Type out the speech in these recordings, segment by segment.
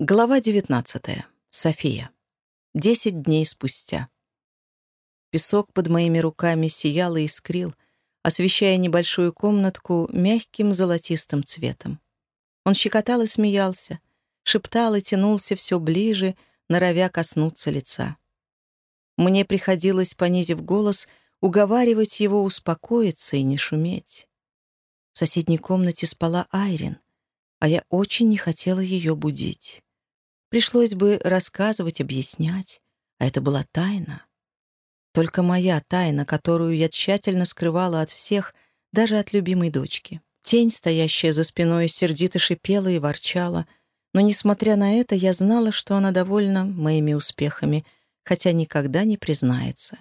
Глава 19. София. Десять дней спустя. Песок под моими руками сиял и искрил, освещая небольшую комнатку мягким золотистым цветом. Он щекотал и смеялся, шептал и тянулся все ближе, норовя коснуться лица. Мне приходилось, понизив голос, уговаривать его успокоиться и не шуметь. В соседней комнате спала Айрин, а я очень не хотела ее будить. Пришлось бы рассказывать, объяснять, а это была тайна. Только моя тайна, которую я тщательно скрывала от всех, даже от любимой дочки. Тень, стоящая за спиной, сердито шипела и ворчала, но, несмотря на это, я знала, что она довольна моими успехами, хотя никогда не признается.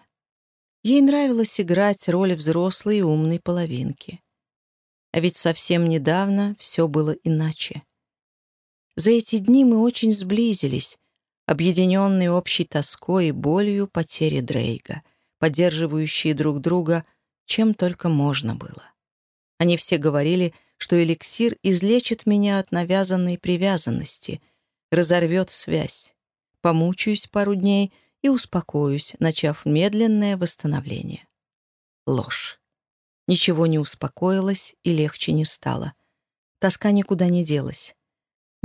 Ей нравилось играть роль взрослой и умной половинки. А ведь совсем недавно все было иначе. За эти дни мы очень сблизились, объединенные общей тоской и болью потери Дрейга, поддерживающие друг друга, чем только можно было. Они все говорили, что эликсир излечит меня от навязанной привязанности, разорвет связь. Помучаюсь пару дней и успокоюсь, начав медленное восстановление. Ложь. Ничего не успокоилось и легче не стало. Тоска никуда не делась.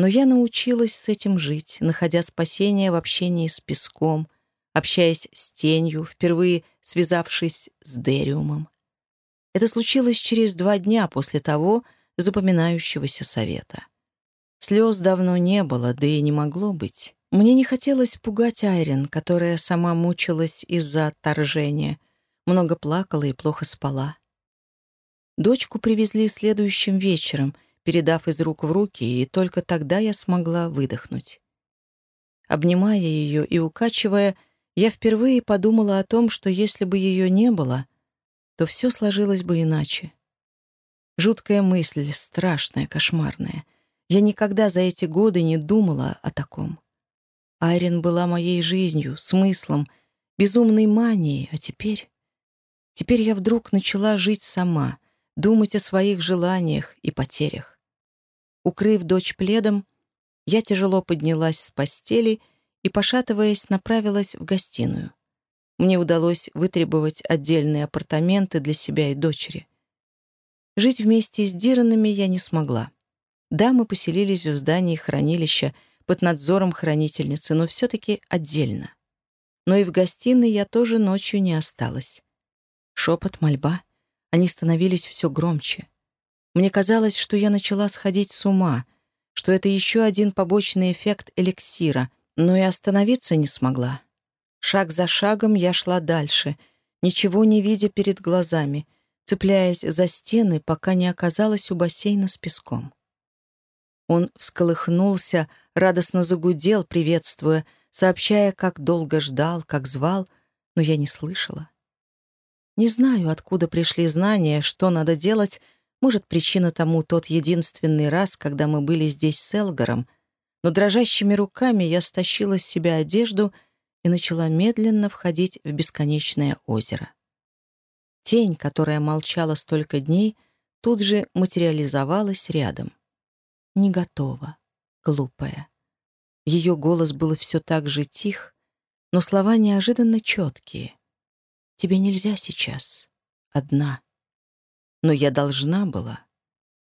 Но я научилась с этим жить, находя спасение в общении с песком, общаясь с тенью, впервые связавшись с Дериумом. Это случилось через два дня после того запоминающегося совета. Слез давно не было, да и не могло быть. Мне не хотелось пугать Айрин, которая сама мучилась из-за отторжения, много плакала и плохо спала. Дочку привезли следующим вечером — передав из рук в руки, и только тогда я смогла выдохнуть. Обнимая ее и укачивая, я впервые подумала о том, что если бы ее не было, то все сложилось бы иначе. Жуткая мысль, страшная, кошмарная. Я никогда за эти годы не думала о таком. Айрин была моей жизнью, смыслом, безумной манией, а теперь... Теперь я вдруг начала жить сама, думать о своих желаниях и потерях. Укрыв дочь пледом, я тяжело поднялась с постели и, пошатываясь, направилась в гостиную. Мне удалось вытребовать отдельные апартаменты для себя и дочери. Жить вместе с Диранами я не смогла. Да, мы поселились в здании хранилища под надзором хранительницы, но все-таки отдельно. Но и в гостиной я тоже ночью не осталась. Шепот, мольба, они становились все громче. Мне казалось, что я начала сходить с ума, что это еще один побочный эффект эликсира, но и остановиться не смогла. Шаг за шагом я шла дальше, ничего не видя перед глазами, цепляясь за стены, пока не оказалась у бассейна с песком. Он всколыхнулся, радостно загудел, приветствуя, сообщая, как долго ждал, как звал, но я не слышала. Не знаю, откуда пришли знания, что надо делать, может, причина тому тот единственный раз, когда мы были здесь с Элгаром, но дрожащими руками я стащила с себя одежду и начала медленно входить в бесконечное озеро. Тень, которая молчала столько дней, тут же материализовалась рядом. Не готова, глупая. Ее голос был все так же тих, но слова неожиданно четкие. «Тебе нельзя сейчас. Одна». Но я должна была.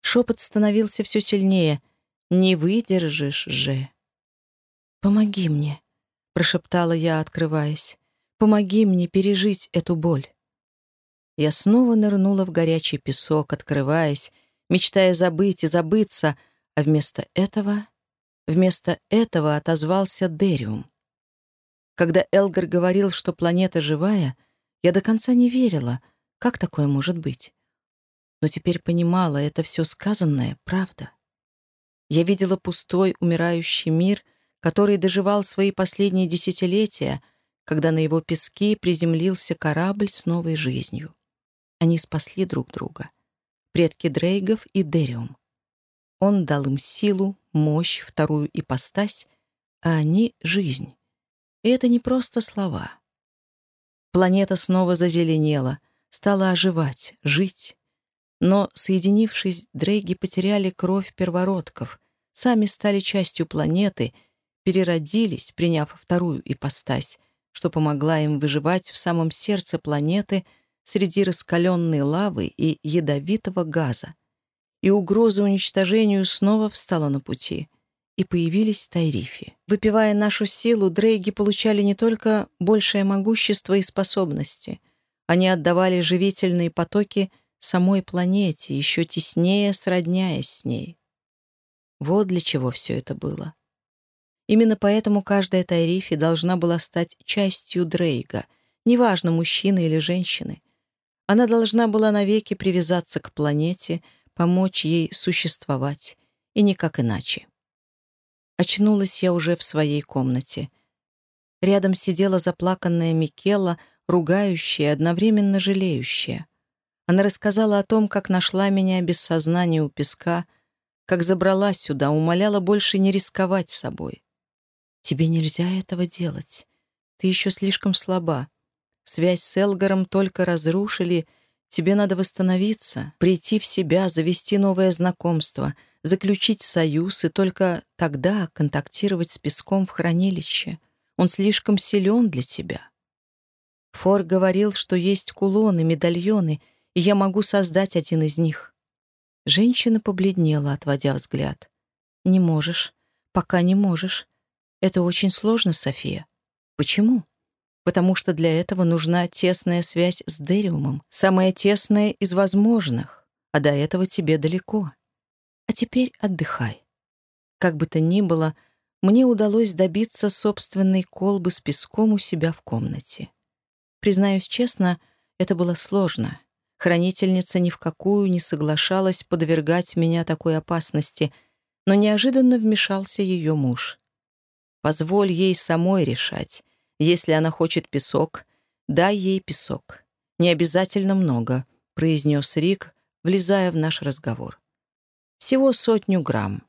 Шепот становился все сильнее. «Не выдержишь же». «Помоги мне», — прошептала я, открываясь. «Помоги мне пережить эту боль». Я снова нырнула в горячий песок, открываясь, мечтая забыть и забыться, а вместо этого... Вместо этого отозвался Дериум. Когда Элгар говорил, что планета живая, я до конца не верила, как такое может быть но теперь понимала, это все сказанное — правда. Я видела пустой, умирающий мир, который доживал свои последние десятилетия, когда на его песке приземлился корабль с новой жизнью. Они спасли друг друга. Предки Дрейгов и Дериум. Он дал им силу, мощь, вторую ипостась, а они — жизнь. И это не просто слова. Планета снова зазеленела, стала оживать, жить. Но, соединившись, Дрейги потеряли кровь первородков, сами стали частью планеты переродились, приняв вторую ипостась, что помогла им выживать в самом сердце планеты среди раскаленной лавы и ядовитого газа. И угроза уничтожению снова встала на пути. И появились Тайрифи. Выпивая нашу силу, дрейги получали не только большее могущество и способности. Они отдавали живительные потоки самой планете, еще теснее сродняясь с ней. Вот для чего все это было. Именно поэтому каждая Тайрифи должна была стать частью Дрейга, неважно, мужчины или женщины. Она должна была навеки привязаться к планете, помочь ей существовать, и никак иначе. Очнулась я уже в своей комнате. Рядом сидела заплаканная Микела, ругающая, одновременно жалеющая. Она рассказала о том, как нашла меня без сознания у песка, как забрала сюда, умоляла больше не рисковать собой. Тебе нельзя этого делать. Ты еще слишком слаба. Связь с Элгаром только разрушили. Тебе надо восстановиться, прийти в себя, завести новое знакомство, заключить союз и только тогда контактировать с песком в хранилище. Он слишком силен для тебя. Фор говорил, что есть кулоны, медальоны, и я могу создать один из них. Женщина побледнела, отводя взгляд. «Не можешь. Пока не можешь. Это очень сложно, София. Почему? Потому что для этого нужна тесная связь с Дериумом, самая тесная из возможных, а до этого тебе далеко. А теперь отдыхай. Как бы то ни было, мне удалось добиться собственной колбы с песком у себя в комнате. Признаюсь честно, это было сложно. Хранительница ни в какую не соглашалась подвергать меня такой опасности, но неожиданно вмешался ее муж. Позволь ей самой решать. Если она хочет песок, дай ей песок. Не обязательно много, произнес Рик, влезая в наш разговор. Всего сотню грамм.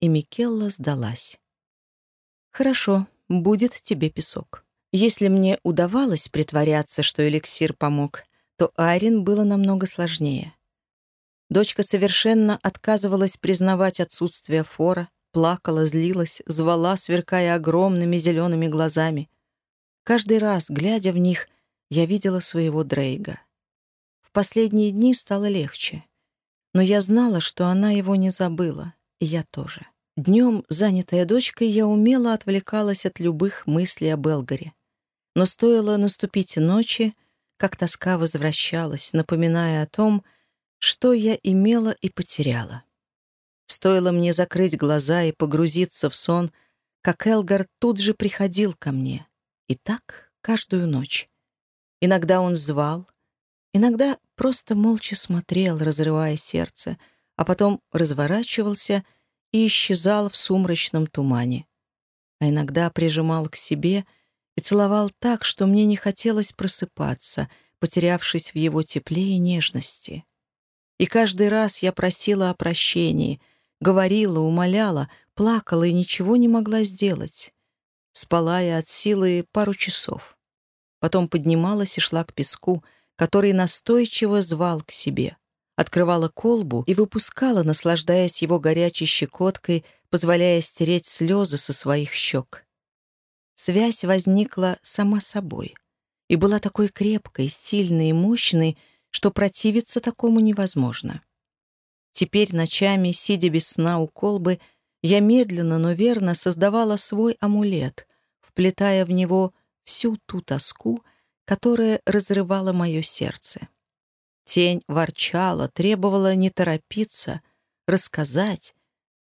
И Микелла сдалась. Хорошо, будет тебе песок. Если мне удавалось притворяться, что эликсир помог, то Айрин было намного сложнее. Дочка совершенно отказывалась признавать отсутствие фора, плакала, злилась, звала, сверкая огромными зелеными глазами. Каждый раз, глядя в них, я видела своего Дрейга. В последние дни стало легче. Но я знала, что она его не забыла, и я тоже. Днем, занятая дочкой, я умело отвлекалась от любых мыслей об Элгаре. Но стоило наступить ночи, как тоска возвращалась, напоминая о том, что я имела и потеряла. Стоило мне закрыть глаза и погрузиться в сон, как Элгар тут же приходил ко мне. И так каждую ночь. Иногда он звал, иногда просто молча смотрел, разрывая сердце, а потом разворачивался и исчезал в сумрачном тумане. А иногда прижимал к себе и целовал так, что мне не хотелось просыпаться, потерявшись в его тепле и нежности. И каждый раз я просила о прощении — Говорила, умоляла, плакала и ничего не могла сделать. Спала я от силы пару часов. Потом поднималась и шла к песку, который настойчиво звал к себе. Открывала колбу и выпускала, наслаждаясь его горячей щекоткой, позволяя стереть слезы со своих щек. Связь возникла сама собой и была такой крепкой, сильной и мощной, что противиться такому невозможно. Теперь ночами, сидя без сна у колбы, я медленно, но верно создавала свой амулет, вплетая в него всю ту тоску, которая разрывала мое сердце. Тень ворчала, требовала не торопиться, рассказать,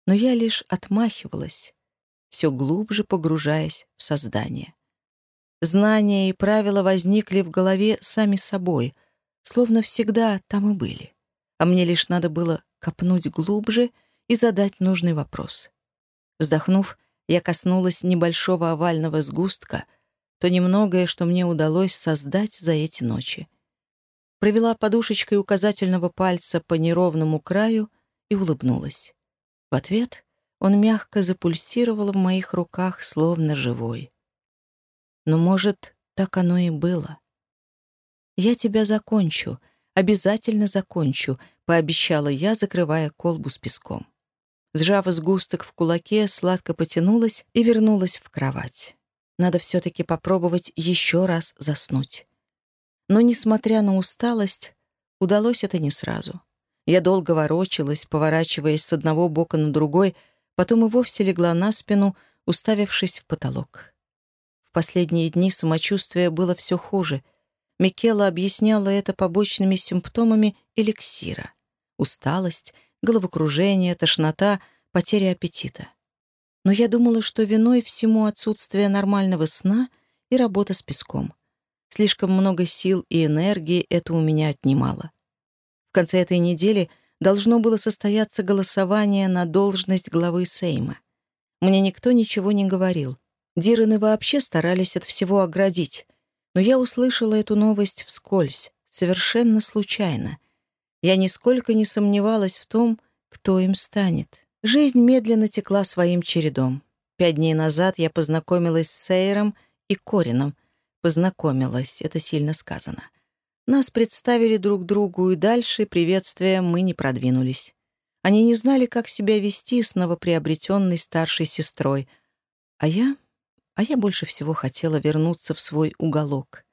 но я лишь отмахивалась, все глубже погружаясь в создание. Знания и правила возникли в голове сами собой, словно всегда там и были, а мне лишь надо было копнуть глубже и задать нужный вопрос. Вздохнув, я коснулась небольшого овального сгустка, то немногое, что мне удалось создать за эти ночи. Провела подушечкой указательного пальца по неровному краю и улыбнулась. В ответ он мягко запульсировал в моих руках, словно живой. Но, может, так оно и было. «Я тебя закончу», Обязательно закончу», — пообещала я, закрывая колбу с песком. Сжав сгусток в кулаке, сладко потянулась и вернулась в кровать. Надо все-таки попробовать еще раз заснуть. Но, несмотря на усталость, удалось это не сразу. Я долго ворочалась, поворачиваясь с одного бока на другой, потом и вовсе легла на спину, уставившись в потолок. В последние дни самочувствие было все хуже. Микела объясняла это побочными симптомами эликсира. Усталость, головокружение, тошнота, потеря аппетита. Но я думала, что виной всему отсутствие нормального сна и работа с песком. Слишком много сил и энергии это у меня отнимало. В конце этой недели должно было состояться голосование на должность главы Сейма. Мне никто ничего не говорил. Дираны вообще старались от всего оградить. Но я услышала эту новость вскользь, совершенно случайно. Я нисколько не сомневалась в том, кто им станет. Жизнь медленно текла своим чередом. Пять дней назад я познакомилась с Сейром и Корином. Познакомилась, это сильно сказано. Нас представили друг другу, и дальше приветствия мы не продвинулись. Они не знали, как себя вести с новоприобретенной старшей сестрой. А я... А я больше всего хотела вернуться в свой уголок.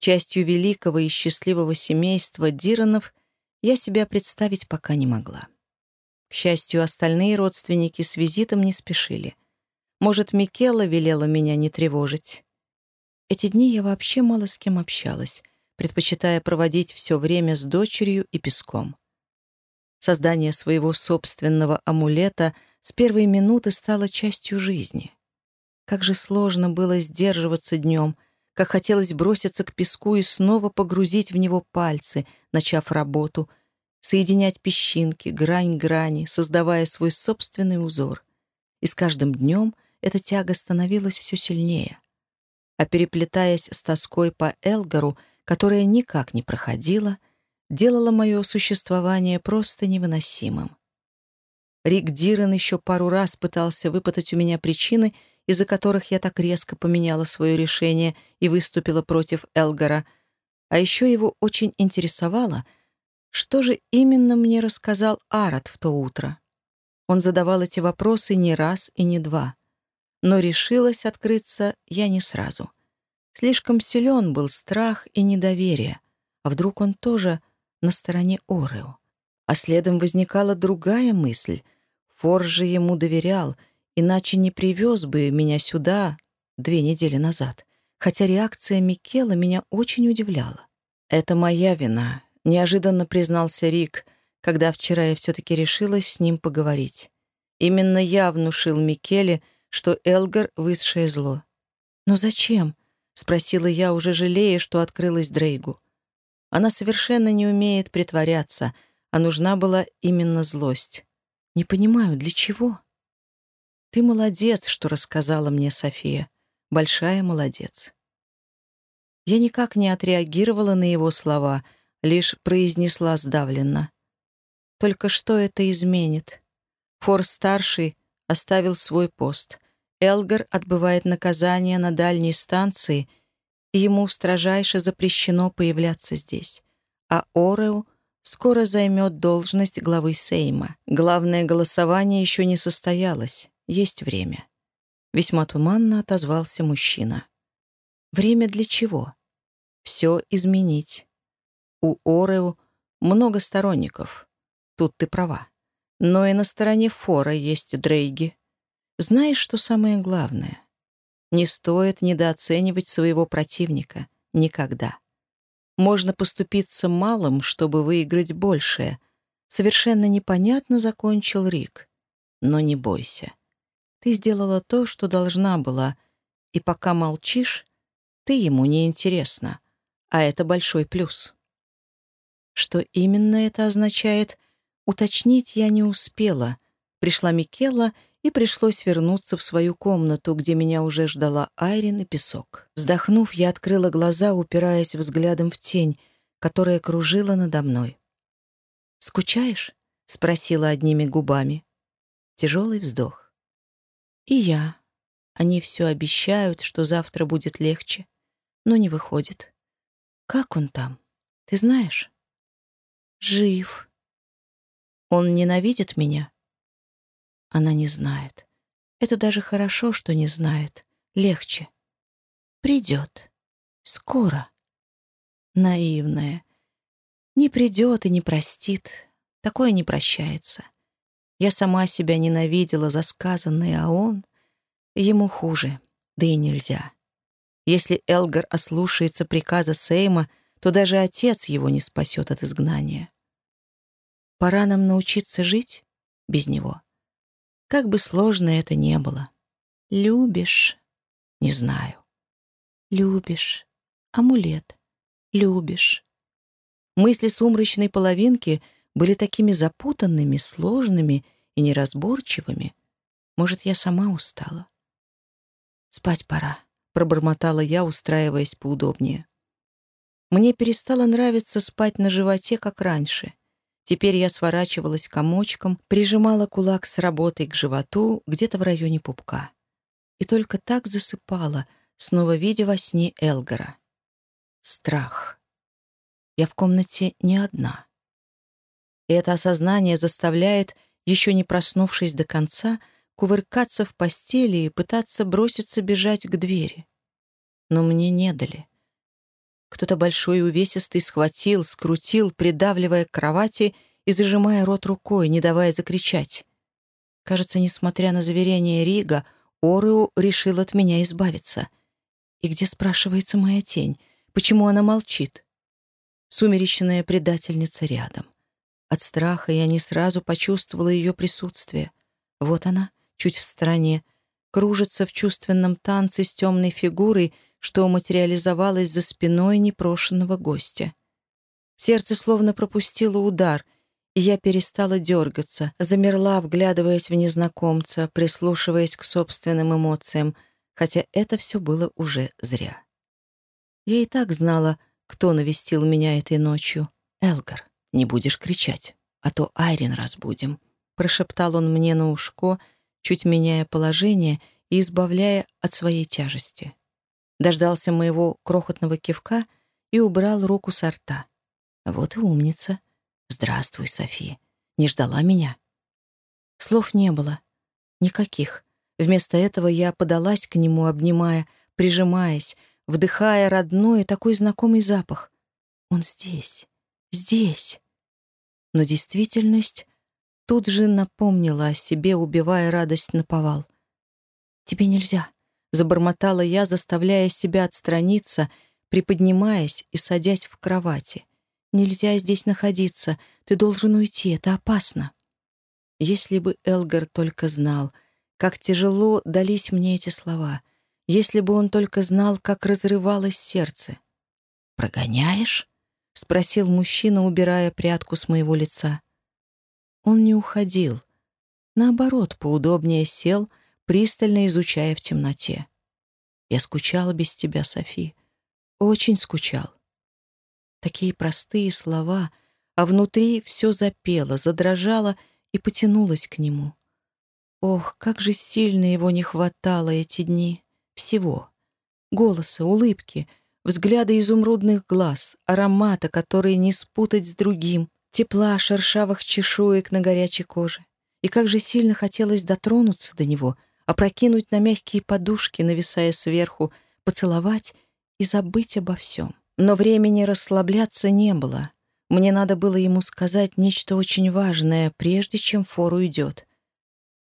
Частью великого и счастливого семейства Диранов я себя представить пока не могла. К счастью, остальные родственники с визитом не спешили. Может, Микела велела меня не тревожить. Эти дни я вообще мало с кем общалась, предпочитая проводить все время с дочерью и песком. Создание своего собственного амулета с первой минуты стало частью жизни. Как же сложно было сдерживаться днем, как хотелось броситься к песку и снова погрузить в него пальцы, начав работу — соединять песчинки, грань грани, создавая свой собственный узор. И с каждым днем эта тяга становилась все сильнее. А переплетаясь с тоской по Элгару, которая никак не проходила, делала мое существование просто невыносимым. Рик Дирен еще пару раз пытался выпытать у меня причины, из-за которых я так резко поменяла свое решение и выступила против Элгара, а еще его очень интересовало — что же именно мне рассказал Арат в то утро? Он задавал эти вопросы не раз и не два. Но решилась открыться я не сразу. Слишком силен был страх и недоверие. А вдруг он тоже на стороне Орео? А следом возникала другая мысль. Фор же ему доверял, иначе не привез бы меня сюда две недели назад. Хотя реакция Микела меня очень удивляла. «Это моя вина. — неожиданно признался Рик, когда вчера я все-таки решилась с ним поговорить. Именно я внушил Микеле, что Элгар — высшее зло. «Но зачем?» — спросила я, уже жалея, что открылась Дрейгу. Она совершенно не умеет притворяться, а нужна была именно злость. «Не понимаю, для чего?» «Ты молодец, что рассказала мне София. Большая молодец». Я никак не отреагировала на его слова — лишь произнесла сдавленно. Только что это изменит? Фор-старший оставил свой пост. Элгар отбывает наказание на дальней станции, ему строжайше запрещено появляться здесь. А Орео скоро займет должность главы Сейма. Главное голосование еще не состоялось. Есть время. Весьма туманно отозвался мужчина. Время для чего? Все изменить. У Орео много сторонников. Тут ты права. Но и на стороне Фора есть Дрейги. Знаешь, что самое главное? Не стоит недооценивать своего противника. Никогда. Можно поступиться малым, чтобы выиграть большее. Совершенно непонятно закончил Рик. Но не бойся. Ты сделала то, что должна была, и пока молчишь, ты ему не интересна, а это большой плюс. Что именно это означает, уточнить я не успела. Пришла Микела, и пришлось вернуться в свою комнату, где меня уже ждала Айрин и песок. Вздохнув, я открыла глаза, упираясь взглядом в тень, которая кружила надо мной. «Скучаешь?» — спросила одними губами. Тяжелый вздох. «И я. Они все обещают, что завтра будет легче, но не выходит. Как он там? Ты знаешь?» Жив. Он ненавидит меня? Она не знает. Это даже хорошо, что не знает. Легче. Придет. Скоро. Наивная. Не придет и не простит. Такое не прощается. Я сама себя ненавидела за сказанное, а он... Ему хуже, да и нельзя. Если Элгар ослушается приказа Сейма, то даже отец его не спасет от изгнания. Пора нам научиться жить без него. Как бы сложно это не было. Любишь? Не знаю. Любишь. Амулет. Любишь. Мысли сумрачной половинки были такими запутанными, сложными и неразборчивыми. Может, я сама устала. «Спать пора», — пробормотала я, устраиваясь поудобнее. Мне перестало нравиться спать на животе, как раньше. Теперь я сворачивалась комочком, прижимала кулак с работой к животу где-то в районе пупка. И только так засыпала, снова видя во сне Элгара. Страх. Я в комнате не одна. И это осознание заставляет, еще не проснувшись до конца, кувыркаться в постели и пытаться броситься бежать к двери. Но мне не дали. Кто-то большой и увесистый схватил, скрутил, придавливая к кровати и зажимая рот рукой, не давая закричать. Кажется, несмотря на заверение Рига, Ореу решил от меня избавиться. И где, спрашивается, моя тень? Почему она молчит? Сумеречная предательница рядом. От страха я не сразу почувствовала ее присутствие. Вот она, чуть в стороне, кружится в чувственном танце с темной фигурой, что материализовалось за спиной непрошенного гостя. Сердце словно пропустило удар, и я перестала дергаться, замерла, вглядываясь в незнакомца, прислушиваясь к собственным эмоциям, хотя это все было уже зря. Я и так знала, кто навестил меня этой ночью. Элгар, не будешь кричать, а то Айрин разбудим. Прошептал он мне на ушко, чуть меняя положение и избавляя от своей тяжести дождался моего крохотного кивка и убрал руку со рта. Вот и умница. Здравствуй, София. Не ждала меня? Слов не было. Никаких. Вместо этого я подалась к нему, обнимая, прижимаясь, вдыхая родной и такой знакомый запах. Он здесь, здесь. Но действительность тут же напомнила о себе, убивая радость на повал. «Тебе нельзя», Забормотала я, заставляя себя отстраниться, приподнимаясь и садясь в кровати. «Нельзя здесь находиться. Ты должен уйти. Это опасно». Если бы Элгар только знал, как тяжело дались мне эти слова, если бы он только знал, как разрывалось сердце. «Прогоняешь?» — спросил мужчина, убирая прядку с моего лица. Он не уходил. Наоборот, поудобнее сел — пристально изучая в темноте. «Я скучал без тебя, Софи. Очень скучал». Такие простые слова, а внутри все запело, задрожало и потянулось к нему. Ох, как же сильно его не хватало эти дни. Всего. Голоса, улыбки, взгляда изумрудных глаз, аромата, который не спутать с другим, тепла шершавых чешуек на горячей коже. И как же сильно хотелось дотронуться до него — опрокинуть на мягкие подушки, нависая сверху, поцеловать и забыть обо всем. Но времени расслабляться не было. Мне надо было ему сказать нечто очень важное, прежде чем фор уйдет.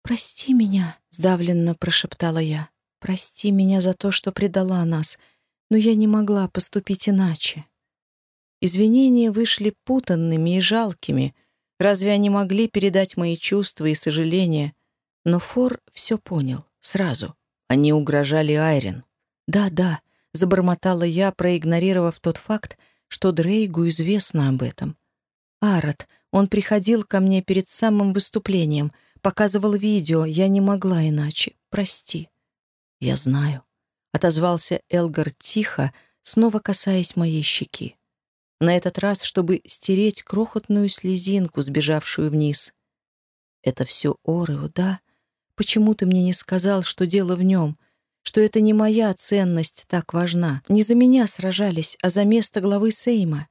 «Прости меня», — сдавленно прошептала я. «Прости меня за то, что предала нас, но я не могла поступить иначе». Извинения вышли путанными и жалкими. Разве они могли передать мои чувства и сожаления — но Фор все понял, сразу. Они угрожали Айрин. «Да-да», — забормотала я, проигнорировав тот факт, что Дрейгу известно об этом. «Арат, он приходил ко мне перед самым выступлением, показывал видео, я не могла иначе. Прости». «Я знаю», — отозвался Элгар тихо, снова касаясь моей щеки. На этот раз, чтобы стереть крохотную слезинку, сбежавшую вниз. «Это все Орео, да?» Почему ты мне не сказал, что дело в нем, что это не моя ценность так важна? Не за меня сражались, а за место главы Сейма.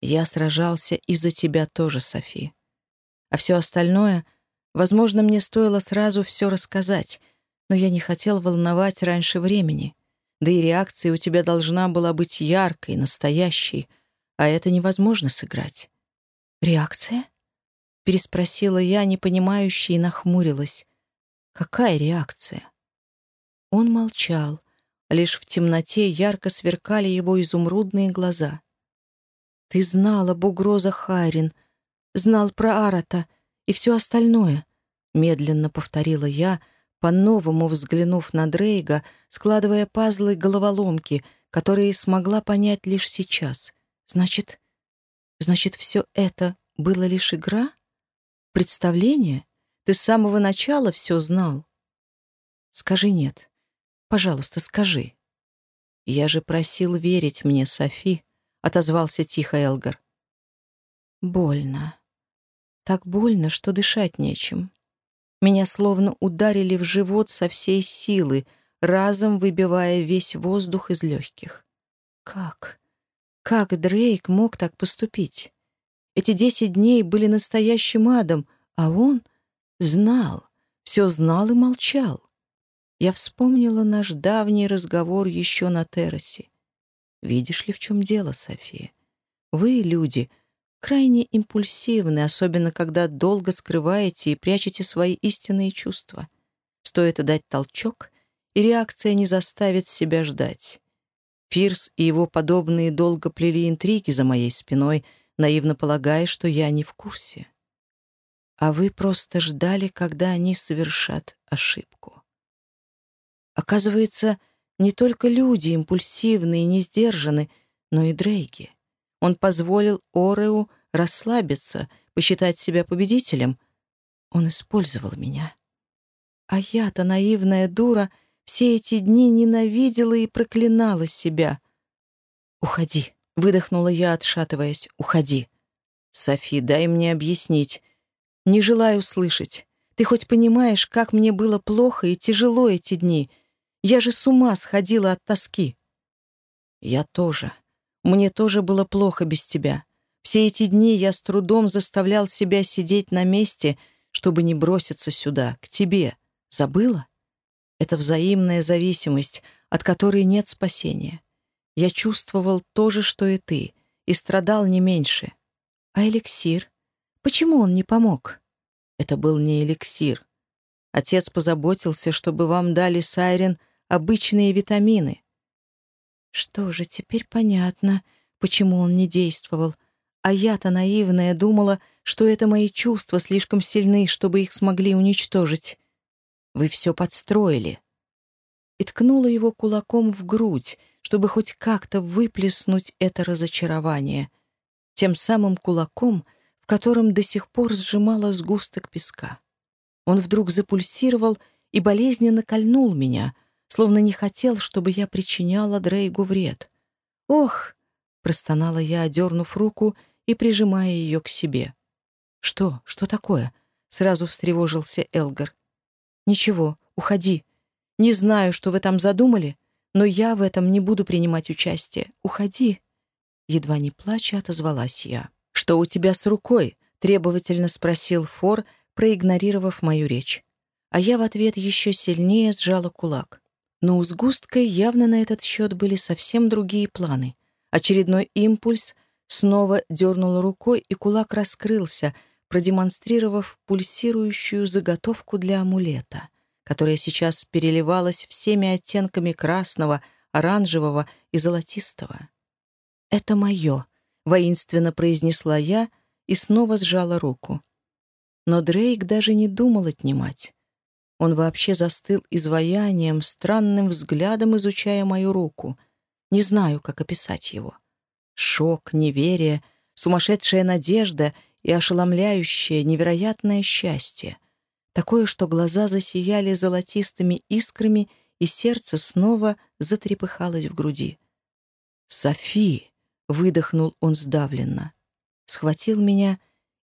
Я сражался и за тебя тоже, Софи. А все остальное Возможно, мне стоило сразу все рассказать, но я не хотел волновать раньше времени. Да и реакция у тебя должна была быть яркой, настоящей, а это невозможно сыграть. «Реакция?» — переспросила я, непонимающе, и нахмурилась. «Какая реакция?» Он молчал, лишь в темноте ярко сверкали его изумрудные глаза. «Ты знал об угрозах Хайрин, знал про Арата и все остальное», — медленно повторила я, по-новому взглянув на Дрейга, складывая пазлы головоломки, которые смогла понять лишь сейчас. «Значит, значит, все это было лишь игра? Представление? Ты с самого начала все знал?» «Скажи нет. Пожалуйста, скажи». «Я же просил верить мне, Софи», — отозвался тихо Элгар. «Больно. Так больно, что дышать нечем. Меня словно ударили в живот со всей силы, разом выбивая весь воздух из легких. Как? Как Дрейк мог так поступить? Эти десять дней были настоящим адом, а он знал, все знал и молчал. Я вспомнила наш давний разговор еще на террасе. Видишь ли, в чем дело, София? Вы, люди, крайне импульсивны, особенно когда долго скрываете и прячете свои истинные чувства. Стоит дать толчок, и реакция не заставит себя ждать. Пирс и его подобные долго плели интриги за моей спиной, наивно полагая, что я не в курсе. А вы просто ждали, когда они совершат ошибку. Оказывается, не только люди импульсивны и не сдержаны, но и Дрейги. Он позволил Ореу расслабиться, посчитать себя победителем. Он использовал меня. А я-то, наивная дура, все эти дни ненавидела и проклинала себя. «Уходи», — выдохнула я, отшатываясь. «Уходи». «Софи, дай мне объяснить. Не желаю слышать. Ты хоть понимаешь, как мне было плохо и тяжело эти дни?» Я же с ума сходила от тоски. Я тоже. Мне тоже было плохо без тебя. Все эти дни я с трудом заставлял себя сидеть на месте, чтобы не броситься сюда, к тебе. Забыла? Это взаимная зависимость, от которой нет спасения. Я чувствовал то же, что и ты, и страдал не меньше. А эликсир? Почему он не помог? Это был не эликсир. Отец позаботился, чтобы вам дали сайрен обычные витамины. Что же, теперь понятно, почему он не действовал. А я-то наивная думала, что это мои чувства слишком сильны, чтобы их смогли уничтожить. Вы все подстроили. И ткнула его кулаком в грудь, чтобы хоть как-то выплеснуть это разочарование. Тем самым кулаком, котором до сих пор сжимала сгусток песка. Он вдруг запульсировал и болезненно кольнул меня — словно не хотел, чтобы я причиняла Дрейгу вред. «Ох!» — простонала я, одернув руку и прижимая ее к себе. «Что? Что такое?» — сразу встревожился Элгар. «Ничего, уходи. Не знаю, что вы там задумали, но я в этом не буду принимать участие. Уходи!» Едва не плача отозвалась я. «Что у тебя с рукой?» — требовательно спросил Фор, проигнорировав мою речь. А я в ответ еще сильнее сжала кулак. Но у сгустка явно на этот счет были совсем другие планы. Очередной импульс снова дернул рукой, и кулак раскрылся, продемонстрировав пульсирующую заготовку для амулета, которая сейчас переливалась всеми оттенками красного, оранжевого и золотистого. «Это мое», — воинственно произнесла я и снова сжала руку. Но Дрейк даже не думал отнимать. Он вообще застыл изваянием, странным взглядом изучая мою руку. Не знаю, как описать его. Шок, неверие, сумасшедшая надежда и ошеломляющее, невероятное счастье. Такое, что глаза засияли золотистыми искрами, и сердце снова затрепыхалось в груди. «Софи!» — выдохнул он сдавленно. Схватил меня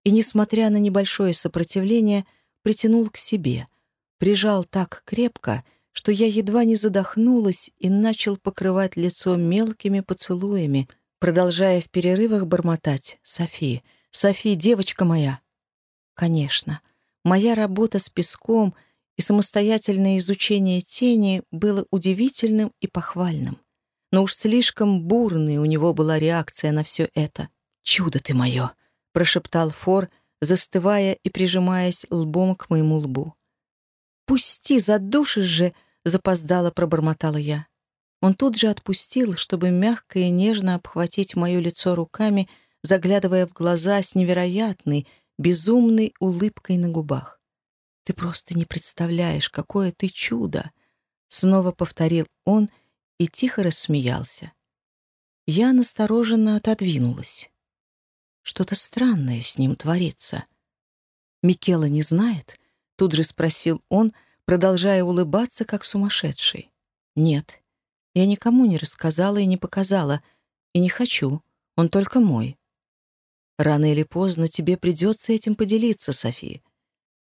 и, несмотря на небольшое сопротивление, притянул к себе — прижал так крепко, что я едва не задохнулась и начал покрывать лицо мелкими поцелуями, продолжая в перерывах бормотать «Софи, Софи, девочка моя!» Конечно, Моя работа с песком и самостоятельное изучение тени было удивительным и похвальным. Но уж слишком бурной у него была реакция на все это. «Чудо ты мое!» — прошептал Фор, застывая и прижимаясь лбом к моему лбу. «Пусти, задушишь же!» — запоздало пробормотала я. Он тут же отпустил, чтобы мягко и нежно обхватить мое лицо руками, заглядывая в глаза с невероятной, безумной улыбкой на губах. «Ты просто не представляешь, какое ты чудо!» Снова повторил он и тихо рассмеялся. Я настороженно отодвинулась. Что-то странное с ним творится. «Микела не знает?» — тут же спросил он, продолжая улыбаться, как сумасшедший. «Нет, я никому не рассказала и не показала, и не хочу, он только мой. Рано или поздно тебе придется этим поделиться, София.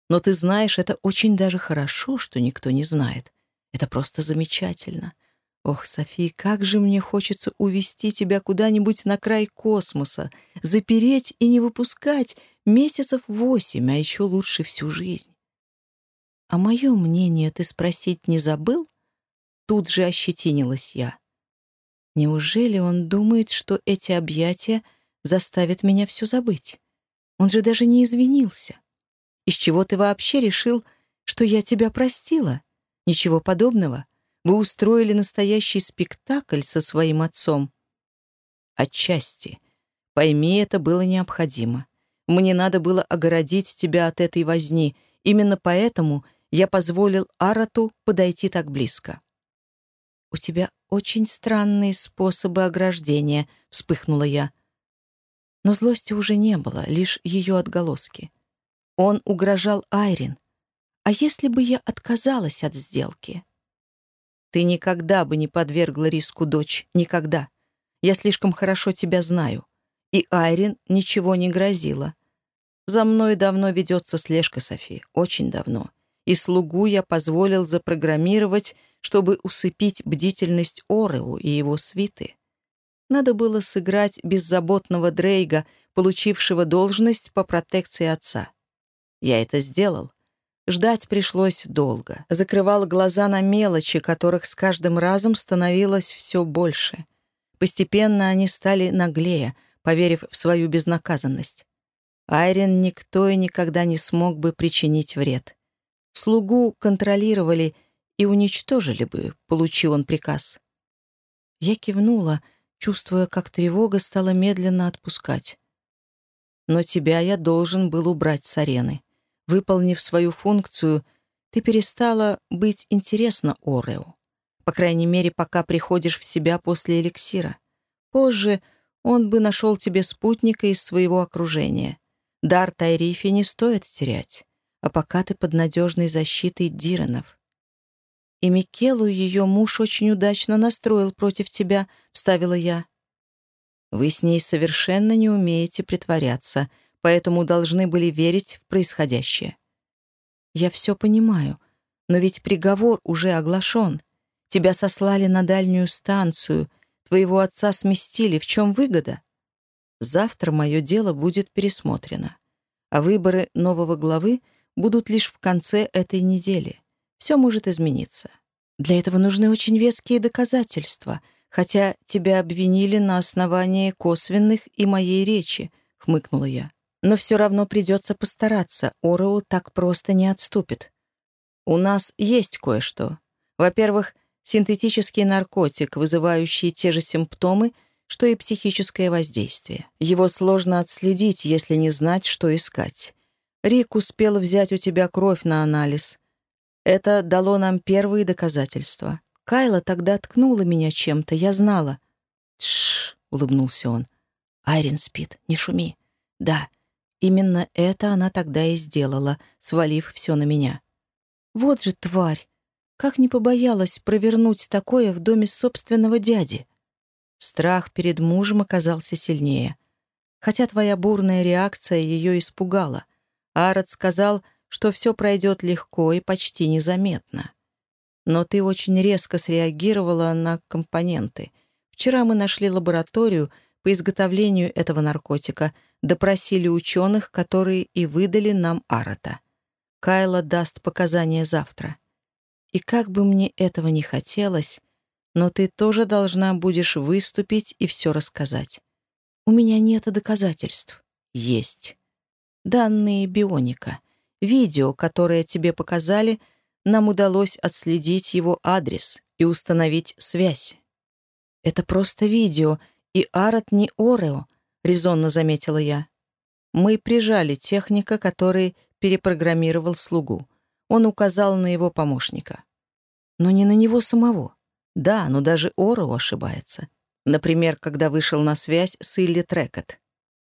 Но ты знаешь, это очень даже хорошо, что никто не знает. Это просто замечательно. Ох, София, как же мне хочется увести тебя куда-нибудь на край космоса, запереть и не выпускать месяцев восемь, а еще лучше всю жизнь. А мое мнение ты спросить не забыл? Тут же ощетинилась я. Неужели он думает, что эти объятия заставят меня все забыть? Он же даже не извинился. Из чего ты вообще решил, что я тебя простила? Ничего подобного. Вы устроили настоящий спектакль со своим отцом. Отчасти. Пойми, это было необходимо. Мне надо было огородить тебя от этой возни. Именно поэтому я позволил Арату подойти так близко. «У тебя очень странные способы ограждения», — вспыхнула я. Но злости уже не было, лишь ее отголоски. Он угрожал Айрин. А если бы я отказалась от сделки? Ты никогда бы не подвергла риску дочь. Никогда. Я слишком хорошо тебя знаю. И Айрин ничего не грозило. За мной давно ведется слежка, Софи. Очень давно. И слугу я позволил запрограммировать, чтобы усыпить бдительность Ореу и его свиты. Надо было сыграть беззаботного Дрейга, получившего должность по протекции отца. Я это сделал. Ждать пришлось долго. Закрывал глаза на мелочи, которых с каждым разом становилось все больше. Постепенно они стали наглее, поверив в свою безнаказанность. Айрин никто и никогда не смог бы причинить вред. Слугу контролировали и уничтожили бы, получил он приказ. Я кивнула, чувствуя, как тревога стала медленно отпускать. Но тебя я должен был убрать с арены. Выполнив свою функцию, ты перестала быть интересна Орео. По крайней мере, пока приходишь в себя после эликсира. Позже он бы нашел тебе спутника из своего окружения. Дар Тайрифи не стоит терять, а пока ты под надежной защитой Диранов. И Микелу ее муж очень удачно настроил против тебя, — вставила я. Вы с ней совершенно не умеете притворяться — поэтому должны были верить в происходящее. Я все понимаю, но ведь приговор уже оглашен. Тебя сослали на дальнюю станцию, твоего отца сместили. В чем выгода? Завтра мое дело будет пересмотрено, а выборы нового главы будут лишь в конце этой недели. Все может измениться. Для этого нужны очень веские доказательства, хотя тебя обвинили на основании косвенных и моей речи, — хмыкнула я. Но все равно придется постараться, Ороу так просто не отступит. У нас есть кое-что. Во-первых, синтетический наркотик, вызывающий те же симптомы, что и психическое воздействие. Его сложно отследить, если не знать, что искать. Рик успел взять у тебя кровь на анализ. Это дало нам первые доказательства. Кайла тогда ткнула меня чем-то, я знала. «Тш!» — улыбнулся он. «Айрин спит, не шуми». «Да, Именно это она тогда и сделала, свалив все на меня. Вот же тварь! Как не побоялась провернуть такое в доме собственного дяди? Страх перед мужем оказался сильнее. Хотя твоя бурная реакция ее испугала. Арат сказал, что все пройдет легко и почти незаметно. Но ты очень резко среагировала на компоненты. Вчера мы нашли лабораторию, по изготовлению этого наркотика, допросили ученых, которые и выдали нам Арата. Кайла даст показания завтра. И как бы мне этого не хотелось, но ты тоже должна будешь выступить и все рассказать. У меня нет доказательств. Есть. Данные бионика. Видео, которое тебе показали, нам удалось отследить его адрес и установить связь. Это просто видео, и Арат не Орео, резонно заметила я. Мы прижали техника, который перепрограммировал слугу. Он указал на его помощника. Но не на него самого. Да, но даже Орео ошибается. Например, когда вышел на связь с Илли Трекот.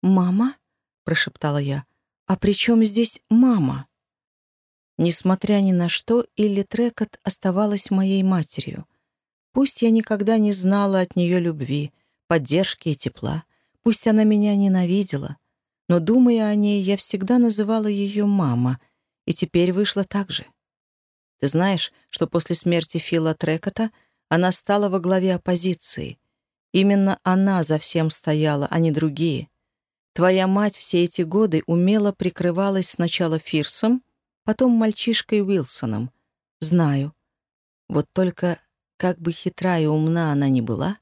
«Мама?» — прошептала я. «А при чем здесь мама?» Несмотря ни на что, Илли Трекот оставалась моей матерью. Пусть я никогда не знала от нее любви, поддержки и тепла, пусть она меня ненавидела, но, думая о ней, я всегда называла ее «мама», и теперь вышло так же. Ты знаешь, что после смерти Фила Трекота она стала во главе оппозиции. Именно она за всем стояла, а не другие. Твоя мать все эти годы умело прикрывалась сначала Фирсом, потом мальчишкой Уилсоном. Знаю. Вот только, как бы хитра и умна она ни была,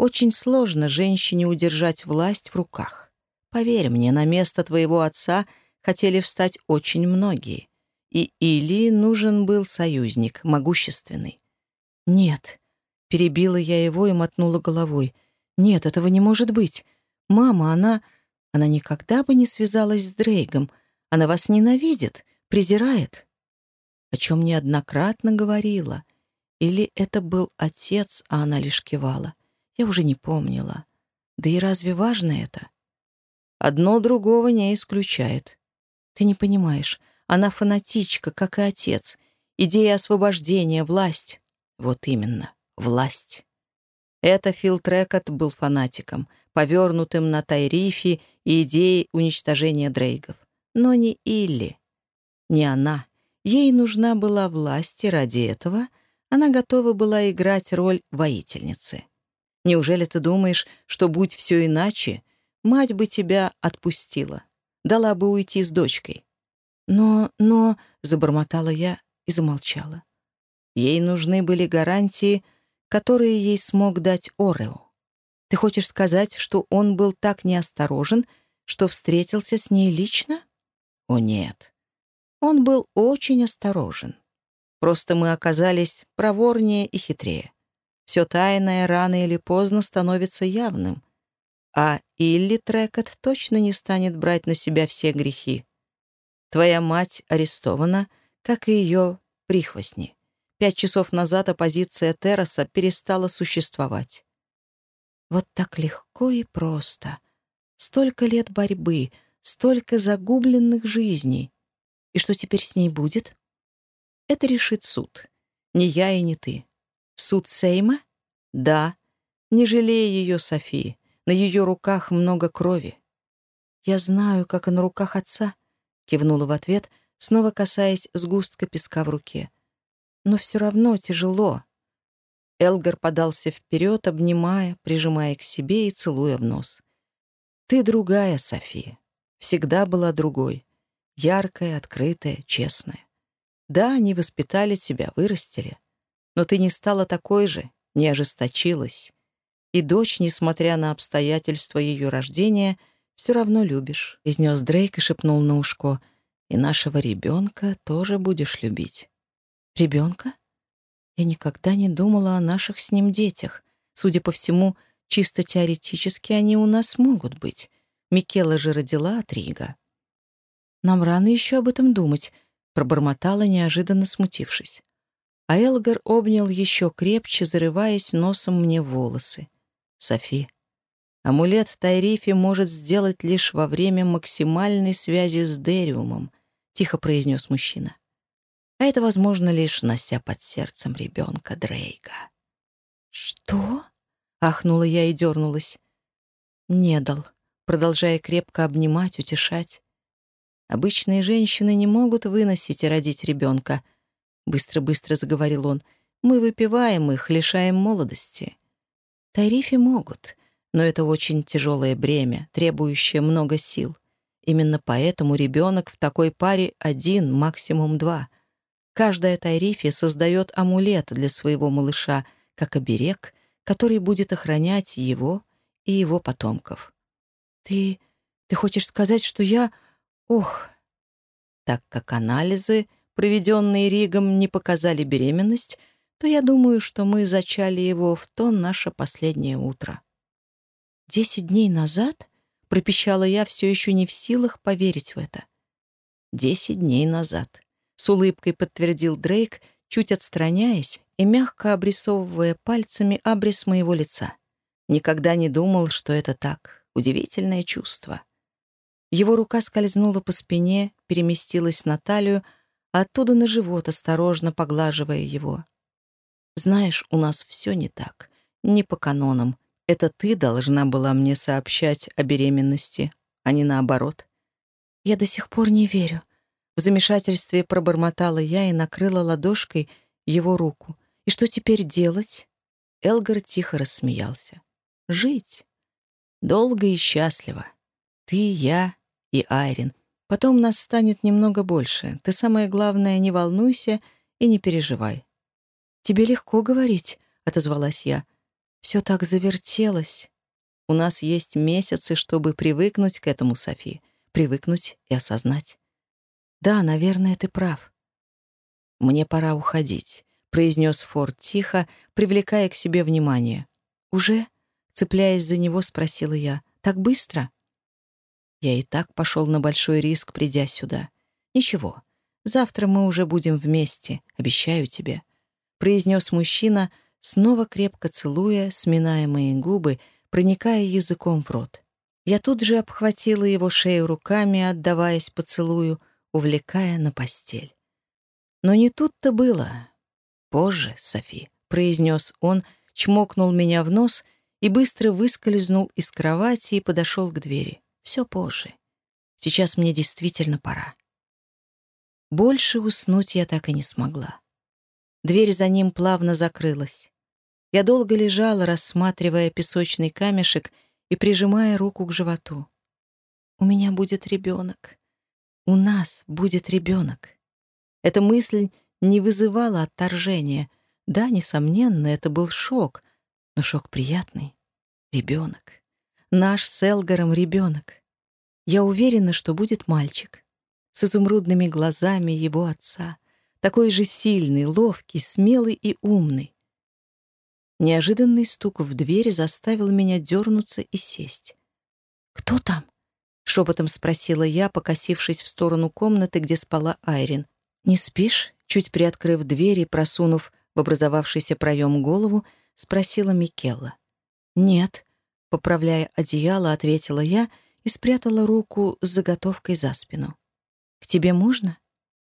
очень сложно женщине удержать власть в руках. Поверь мне, на место твоего отца хотели встать очень многие. И Или нужен был союзник, могущественный. Нет, Перебила я его и мотнула головой. «Нет, этого не может быть. Мама, она... Она никогда бы не связалась с Дрейгом. Она вас ненавидит, презирает». О чем неоднократно говорила. Или это был отец, а она лишь кивала. Я уже не помнила. Да и разве важно это? Одно другого не исключает. Ты не понимаешь. Она фанатичка, как и отец. Идея освобождения, власть. Вот именно власть. Это Фил Трекот был фанатиком, повернутым на Тайрифе и идеей уничтожения Дрейгов. Но не Илли. Не она. Ей нужна была власть, и ради этого она готова была играть роль воительницы. Неужели ты думаешь, что, будь все иначе, мать бы тебя отпустила, дала бы уйти с дочкой? Но, но, — забормотала я и замолчала. Ей нужны были гарантии, которые ей смог дать Орео. Ты хочешь сказать, что он был так неосторожен, что встретился с ней лично? О, нет. Он был очень осторожен. Просто мы оказались проворнее и хитрее. Все тайное рано или поздно становится явным. А Илли Трекот точно не станет брать на себя все грехи. Твоя мать арестована, как и ее прихвостни. Пять часов назад оппозиция Терраса перестала существовать. Вот так легко и просто. Столько лет борьбы, столько загубленных жизней. И что теперь с ней будет? Это решит суд. Не я и не ты. Суд Сейма? Да. Не жалея ее, Софии. На ее руках много крови. Я знаю, как и на руках отца, кивнула в ответ, снова касаясь сгустка песка в руке но все равно тяжело. Элгар подался вперед, обнимая, прижимая к себе и целуя в нос. «Ты другая, София. Всегда была другой. Яркая, открытая, честная. Да, они воспитали тебя, вырастили. Но ты не стала такой же, не ожесточилась. И дочь, несмотря на обстоятельства ее рождения, все равно любишь», — изнес Дрейк и шепнул на ушко. «И нашего ребенка тоже будешь любить». Ребенка? Я никогда не думала о наших с ним детях. Судя по всему, чисто теоретически они у нас могут быть. Микела же родила от Рига. Нам рано еще об этом думать, пробормотала, неожиданно смутившись. А Элгар обнял еще крепче, зарываясь носом мне в волосы. Софи, амулет в Тайрифе может сделать лишь во время максимальной связи с Дериумом, тихо произнес мужчина а это возможно лишь нося под сердцем ребенка Дрейка. «Что?» — ахнула я и дернулась. «Не дал», продолжая крепко обнимать, утешать. «Обычные женщины не могут выносить и родить ребенка», — быстро-быстро заговорил он. «Мы выпиваем их, лишаем молодости». Тарифи могут, но это очень тяжелое бремя, требующее много сил. Именно поэтому ребенок в такой паре один, максимум два. Каждая Тайрифи создает амулет для своего малыша, как оберег, который будет охранять его и его потомков. «Ты... ты хочешь сказать, что я... Ох...» Так как анализы, проведенные Ригом, не показали беременность, то я думаю, что мы зачали его в то наше последнее утро. «Десять дней назад?» пропищала я, все еще не в силах поверить в это. «Десять дней назад», — с улыбкой подтвердил Дрейк, чуть отстраняясь и мягко обрисовывая пальцами абрис моего лица. Никогда не думал, что это так. Удивительное чувство. Его рука скользнула по спине, переместилась на талию, оттуда на живот, осторожно поглаживая его. «Знаешь, у нас все не так. Не по канонам. Это ты должна была мне сообщать о беременности, а не наоборот. Я до сих пор не верю. В замешательстве пробормотала я и накрыла ладошкой его руку. И что теперь делать? Элгар тихо рассмеялся. Жить. Долго и счастливо. Ты, я и Айрин. Потом нас станет немного больше. Ты самое главное, не волнуйся и не переживай. «Тебе легко говорить», — отозвалась я. Все так завертелось. У нас есть месяцы, чтобы привыкнуть к этому, Софи. Привыкнуть и осознать. Да, наверное, ты прав. Мне пора уходить, произнес Форд тихо, привлекая к себе внимание. Уже? Цепляясь за него, спросила я. Так быстро? Я и так пошел на большой риск, придя сюда. Ничего, завтра мы уже будем вместе, обещаю тебе, произнес мужчина, снова крепко целуя, сминая мои губы, проникая языком в рот. Я тут же обхватила его шею руками, отдаваясь поцелую, увлекая на постель. Но не тут-то было. «Позже, Софи», — произнес он, чмокнул меня в нос и быстро выскользнул из кровати и подошел к двери. «Все позже. Сейчас мне действительно пора». Больше уснуть я так и не смогла. Дверь за ним плавно закрылась. Я долго лежала, рассматривая песочный камешек и прижимая руку к животу. «У меня будет ребенок. У нас будет ребенок». Эта мысль не вызывала отторжения. Да, несомненно, это был шок, но шок приятный. Ребенок. Наш с Элгаром ребенок. Я уверена, что будет мальчик. С изумрудными глазами его отца — такой же сильный, ловкий, смелый и умный. Неожиданный стук в дверь заставил меня дернуться и сесть. «Кто там?» — шепотом спросила я, покосившись в сторону комнаты, где спала Айрин. «Не спишь?» — чуть приоткрыв дверь и просунув в образовавшийся проем голову, спросила Микелла. «Нет», — поправляя одеяло, ответила я и спрятала руку с заготовкой за спину. «К тебе можно?»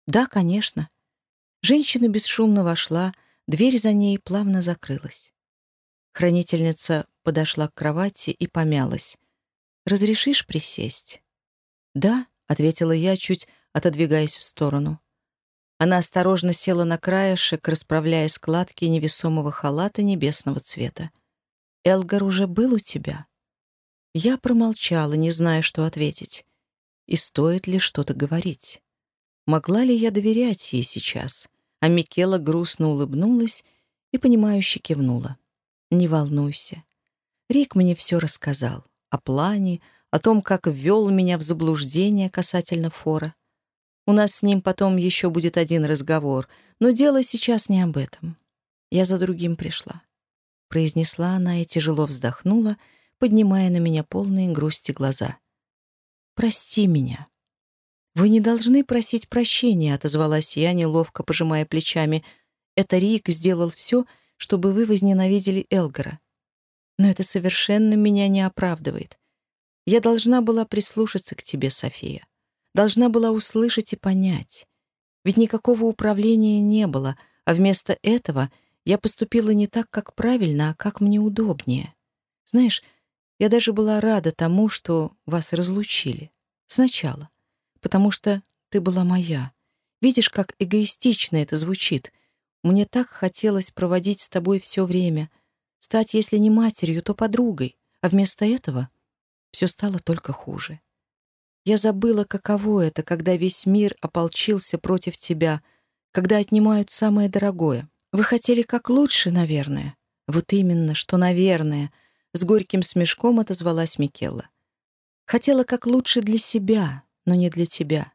«Да, конечно». Женщина бесшумно вошла, дверь за ней плавно закрылась. Хранительница подошла к кровати и помялась. «Разрешишь присесть?» «Да», — ответила я, чуть отодвигаясь в сторону. Она осторожно села на краешек, расправляя складки невесомого халата небесного цвета. «Элгар уже был у тебя?» Я промолчала, не зная, что ответить. И стоит ли что-то говорить? Могла ли я доверять ей сейчас? А Микела грустно улыбнулась и, понимающе кивнула. «Не волнуйся. Рик мне все рассказал. О плане, о том, как ввел меня в заблуждение касательно фора. У нас с ним потом еще будет один разговор, но дело сейчас не об этом. Я за другим пришла», — произнесла она и тяжело вздохнула, поднимая на меня полные грусти глаза. «Прости меня. «Вы не должны просить прощения», — отозвалась я, неловко пожимая плечами. «Это Рик сделал все, чтобы вы возненавидели Элгара. Но это совершенно меня не оправдывает. Я должна была прислушаться к тебе, София. Должна была услышать и понять. Ведь никакого управления не было, а вместо этого я поступила не так, как правильно, а как мне удобнее. Знаешь, я даже была рада тому, что вас разлучили. Сначала потому что ты была моя. Видишь, как эгоистично это звучит. Мне так хотелось проводить с тобой все время, стать, если не матерью, то подругой, а вместо этого все стало только хуже. Я забыла, каково это, когда весь мир ополчился против тебя, когда отнимают самое дорогое. Вы хотели как лучше, наверное. Вот именно, что «наверное», — с горьким смешком отозвалась Микелла. Хотела как лучше для себя, но не для тебя.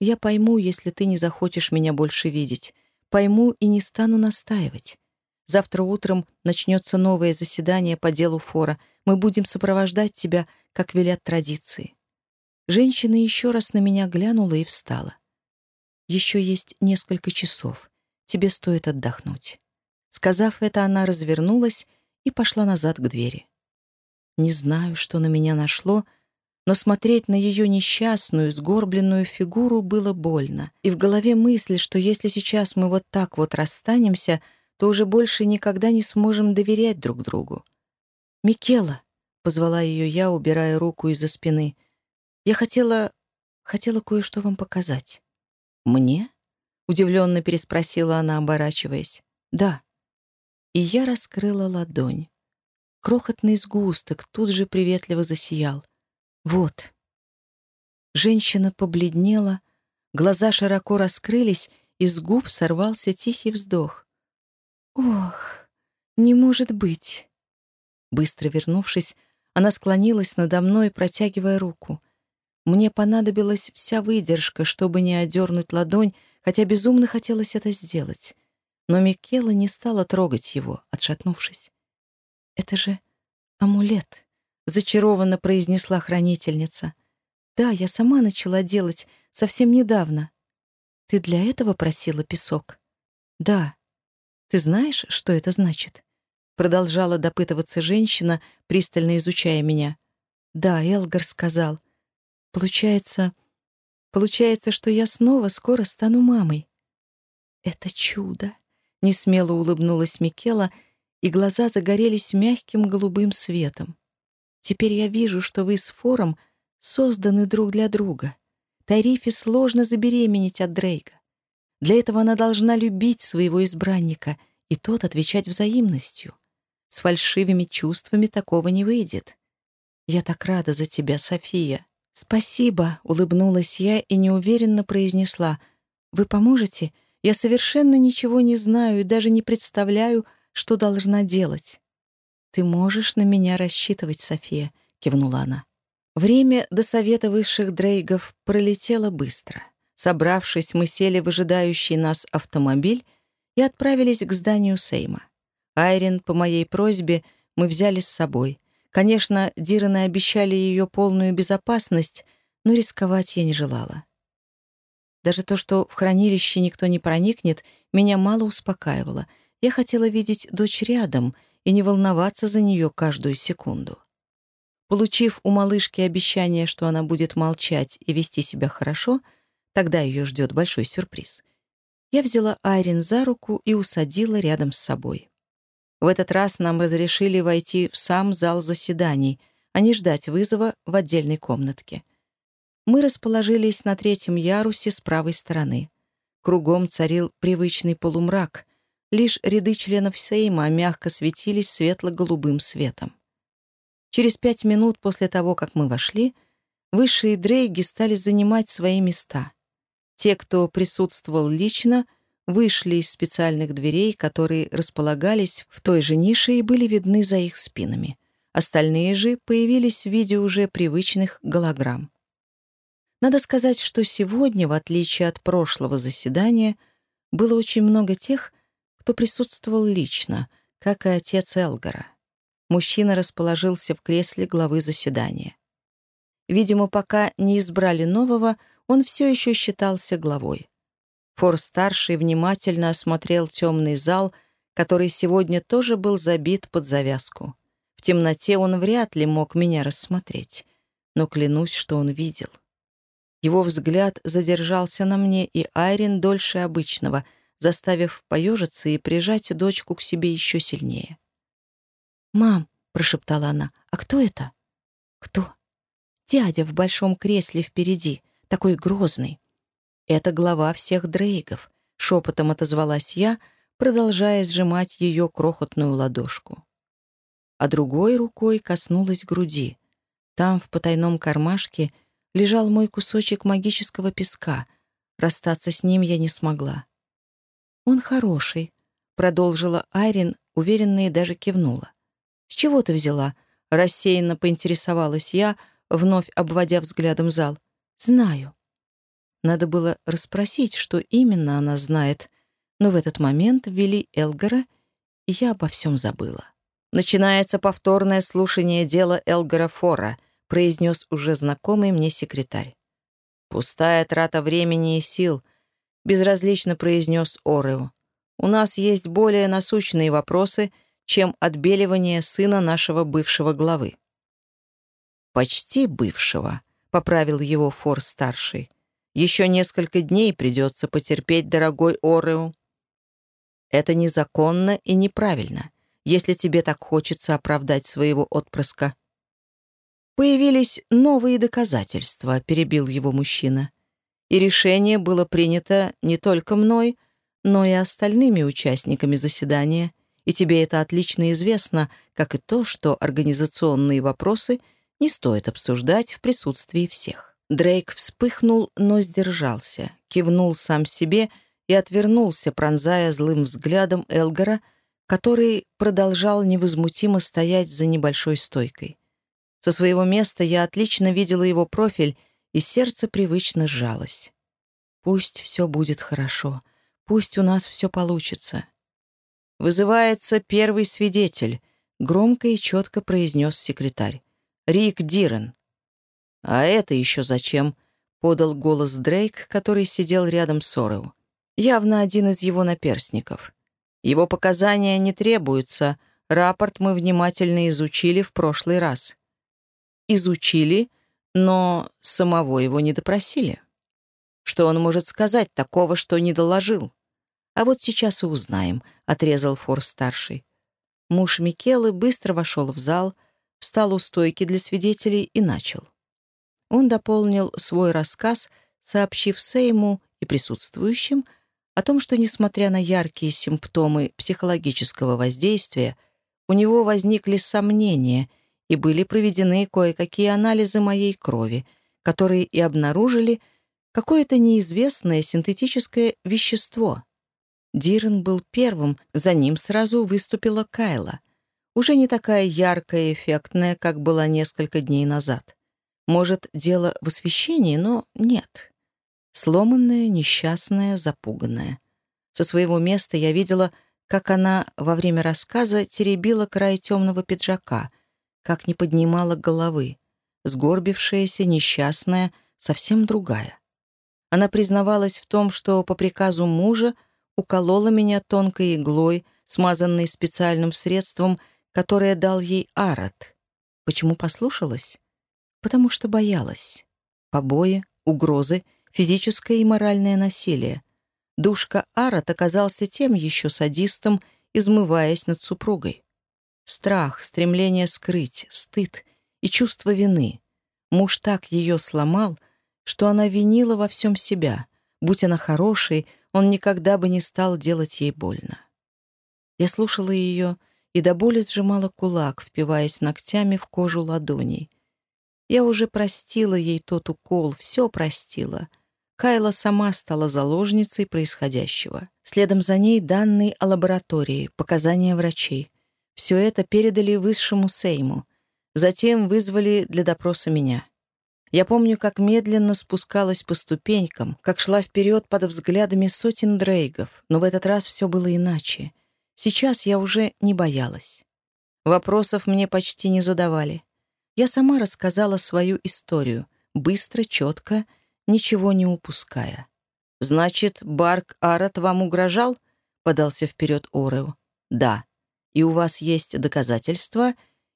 Я пойму, если ты не захочешь меня больше видеть. Пойму и не стану настаивать. Завтра утром начнется новое заседание по делу Фора. Мы будем сопровождать тебя, как велят традиции. Женщина еще раз на меня глянула и встала. Еще есть несколько часов. Тебе стоит отдохнуть. Сказав это, она развернулась и пошла назад к двери. Не знаю, что на меня нашло, но смотреть на ее несчастную, сгорбленную фигуру было больно. И в голове мысль, что если сейчас мы вот так вот расстанемся, то уже больше никогда не сможем доверять друг другу. «Микела», — позвала ее я, убирая руку из-за спины, — «я хотела... хотела кое-что вам показать». «Мне?» — удивленно переспросила она, оборачиваясь. «Да». И я раскрыла ладонь. Крохотный сгусток тут же приветливо засиял. «Вот». Женщина побледнела, глаза широко раскрылись, и с губ сорвался тихий вздох. «Ох, не может быть!» Быстро вернувшись, она склонилась надо мной, протягивая руку. Мне понадобилась вся выдержка, чтобы не одернуть ладонь, хотя безумно хотелось это сделать. Но Микела не стала трогать его, отшатнувшись. «Это же амулет», — зачарованно произнесла хранительница. «Да, я сама начала делать совсем недавно. Ты для этого просила песок?» «Да», ты знаешь, что это значит?» Продолжала допытываться женщина, пристально изучая меня. «Да, Элгар сказал. Получается... Получается, что я снова скоро стану мамой». «Это чудо!» — несмело улыбнулась Микела, и глаза загорелись мягким голубым светом. «Теперь я вижу, что вы с Фором созданы друг для друга. Тарифе сложно забеременеть от Дрейка. Для этого она должна любить своего избранника, и тот отвечать взаимностью. С фальшивыми чувствами такого не выйдет. Я так рада за тебя, София. Спасибо, улыбнулась я и неуверенно произнесла. Вы поможете? Я совершенно ничего не знаю и даже не представляю, что должна делать. Ты можешь на меня рассчитывать, София, кивнула она. Время до совета высших дрейгов пролетело быстро. Собравшись, мы сели в ожидающий нас автомобиль и отправились к зданию Сейма. Айрин, по моей просьбе, мы взяли с собой. Конечно, Дираны обещали ее полную безопасность, но рисковать я не желала. Даже то, что в хранилище никто не проникнет, меня мало успокаивало. Я хотела видеть дочь рядом и не волноваться за нее каждую секунду. Получив у малышки обещание, что она будет молчать и вести себя хорошо — Тогда ее ждет большой сюрприз. Я взяла Айрин за руку и усадила рядом с собой. В этот раз нам разрешили войти в сам зал заседаний, а не ждать вызова в отдельной комнатке. Мы расположились на третьем ярусе с правой стороны. Кругом царил привычный полумрак. Лишь ряды членов Сейма мягко светились светло-голубым светом. Через пять минут после того, как мы вошли, высшие дрейги стали занимать свои места. Те, кто присутствовал лично, вышли из специальных дверей, которые располагались в той же нише и были видны за их спинами. Остальные же появились в виде уже привычных голограмм. Надо сказать, что сегодня, в отличие от прошлого заседания, было очень много тех, кто присутствовал лично, как и отец Элгара. Мужчина расположился в кресле главы заседания. Видимо, пока не избрали нового, он все еще считался главой. Фор-старший внимательно осмотрел темный зал, который сегодня тоже был забит под завязку. В темноте он вряд ли мог меня рассмотреть, но клянусь, что он видел. Его взгляд задержался на мне и Айрин дольше обычного, заставив поежиться и прижать дочку к себе еще сильнее. «Мам», — прошептала она, — «а кто это?» «Кто?» «Дядя в большом кресле впереди такой грозный. Это глава всех Дрейгов, шепотом отозвалась я, продолжая сжимать ее крохотную ладошку. А другой рукой коснулась груди. Там, в потайном кармашке, лежал мой кусочек магического песка. Расстаться с ним я не смогла. «Он хороший», — продолжила Айрин, уверенно и даже кивнула. «С чего ты взяла?» — рассеянно поинтересовалась я, вновь обводя взглядом зал. «Знаю». Надо было расспросить, что именно она знает, но в этот момент ввели Элгара, и я обо всем забыла. «Начинается повторное слушание дела Элгара Фора», произнес уже знакомый мне секретарь. «Пустая трата времени и сил», — безразлично произнес Орео. «У нас есть более насущные вопросы, чем отбеливание сына нашего бывшего главы». «Почти бывшего», — поправил его Фор-старший. «Еще несколько дней придется потерпеть, дорогой Орео». «Это незаконно и неправильно, если тебе так хочется оправдать своего отпрыска. Появились новые доказательства, перебил его мужчина. И решение было принято не только мной, но и остальными участниками заседания, и тебе это отлично известно, как и то, что организационные вопросы не стоит обсуждать в присутствии всех. Дрейк вспыхнул, но сдержался, кивнул сам себе и отвернулся, пронзая злым взглядом Элгара, который продолжал невозмутимо стоять за небольшой стойкой. Со своего места я отлично видела его профиль, и сердце привычно сжалось. Пусть все будет хорошо, пусть у нас все получится. Вызывается первый свидетель, громко и четко произнес секретарь. Рик Дирен. А это еще зачем? подал голос Дрейк, который сидел рядом с Орео. Явно один из его наперсников. Его показания не требуются, рапорт мы внимательно изучили в прошлый раз изучили, но самого его не допросили. Что он может сказать такого, что не доложил? А вот сейчас и узнаем, — отрезал Фор-старший. Муж Микелы быстро вошел в зал, встал у стойки для свидетелей и начал. Он дополнил свой рассказ, сообщив Сейму и присутствующим о том, что, несмотря на яркие симптомы психологического воздействия, у него возникли сомнения — и были проведены кое-какие анализы моей крови, которые и обнаружили какое-то неизвестное синтетическое вещество. Дирен был первым, за ним сразу выступила Кайла. Уже не такая яркая и эффектная, как была несколько дней назад. Может, дело в освещении, но нет. Сломанная, несчастная, запуганная. Со своего места я видела, как она во время рассказа теребила край темного пиджака — как не поднимала головы, сгорбившаяся, несчастная, совсем другая. Она признавалась в том, что по приказу мужа уколола меня тонкой иглой, смазанной специальным средством, которое дал ей Арат. Почему послушалась? Потому что боялась. Побои, угрозы, физическое и моральное насилие. Душка Арат оказался тем еще садистом, измываясь над супругой. Страх, стремление скрыть, стыд и чувство вины. Муж так ее сломал, что она винила во всем себя. Будь она хорошей, он никогда бы не стал делать ей больно. Я слушала ее и до боли сжимала кулак, впиваясь ногтями в кожу ладоней. Я уже простила ей тот укол, все простила. Кайла сама стала заложницей происходящего. Следом за ней данные о лаборатории, показания врачей. Все это передали высшему Сейму. Затем вызвали для допроса меня. Я помню, как медленно спускалась по ступенькам, как шла вперед под взглядами сотен дрейгов, но в этот раз все было иначе. Сейчас я уже не боялась. Вопросов мне почти не задавали. Я сама рассказала свою историю, быстро, четко, ничего не упуская. «Значит, Барк Арат вам угрожал?» — подался вперед Орео. «Да», и у вас есть доказательства,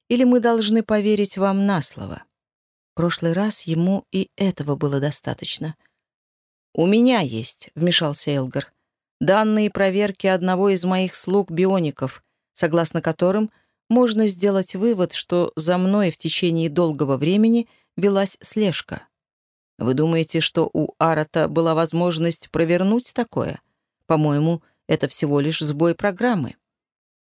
или мы должны поверить вам на слово?» Прошлый раз ему и этого было достаточно. «У меня есть», — вмешался Элгар, «данные проверки одного из моих слуг-биоников, согласно которым можно сделать вывод, что за мной в течение долгого времени велась слежка. Вы думаете, что у Арата была возможность провернуть такое? По-моему, это всего лишь сбой программы.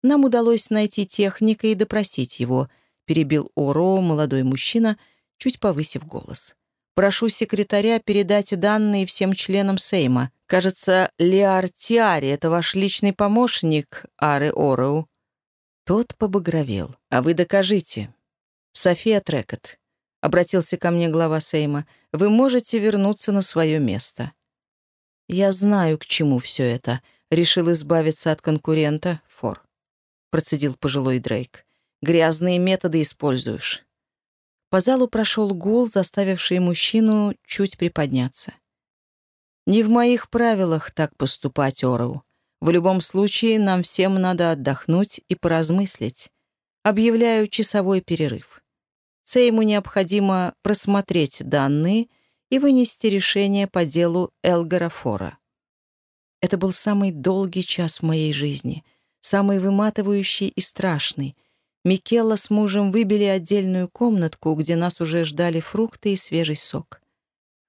Нам удалось найти техника и допросить его, перебил Оро молодой мужчина, чуть повысив голос. Прошу секретаря передать данные всем членам Сейма. Кажется, Лиар Тиари — это ваш личный помощник, Ары Ороу». Тот побагровел. «А вы докажите». «София Трекот», — обратился ко мне глава Сейма, — «вы можете вернуться на свое место». «Я знаю, к чему все это», — решил избавиться от конкурента Фор. Процедил пожилой Дрейк. «Грязные методы используешь». По залу прошел гул, заставивший мужчину чуть приподняться. «Не в моих правилах так поступать, Ороу. В любом случае, нам всем надо отдохнуть и поразмыслить. Объявляю часовой перерыв. Сейму необходимо просмотреть данные и вынести решение по делу Элгара Фора. Это был самый долгий час в моей жизни, самый выматывающий и страшный — Микелла с мужем выбили отдельную комнатку, где нас уже ждали фрукты и свежий сок.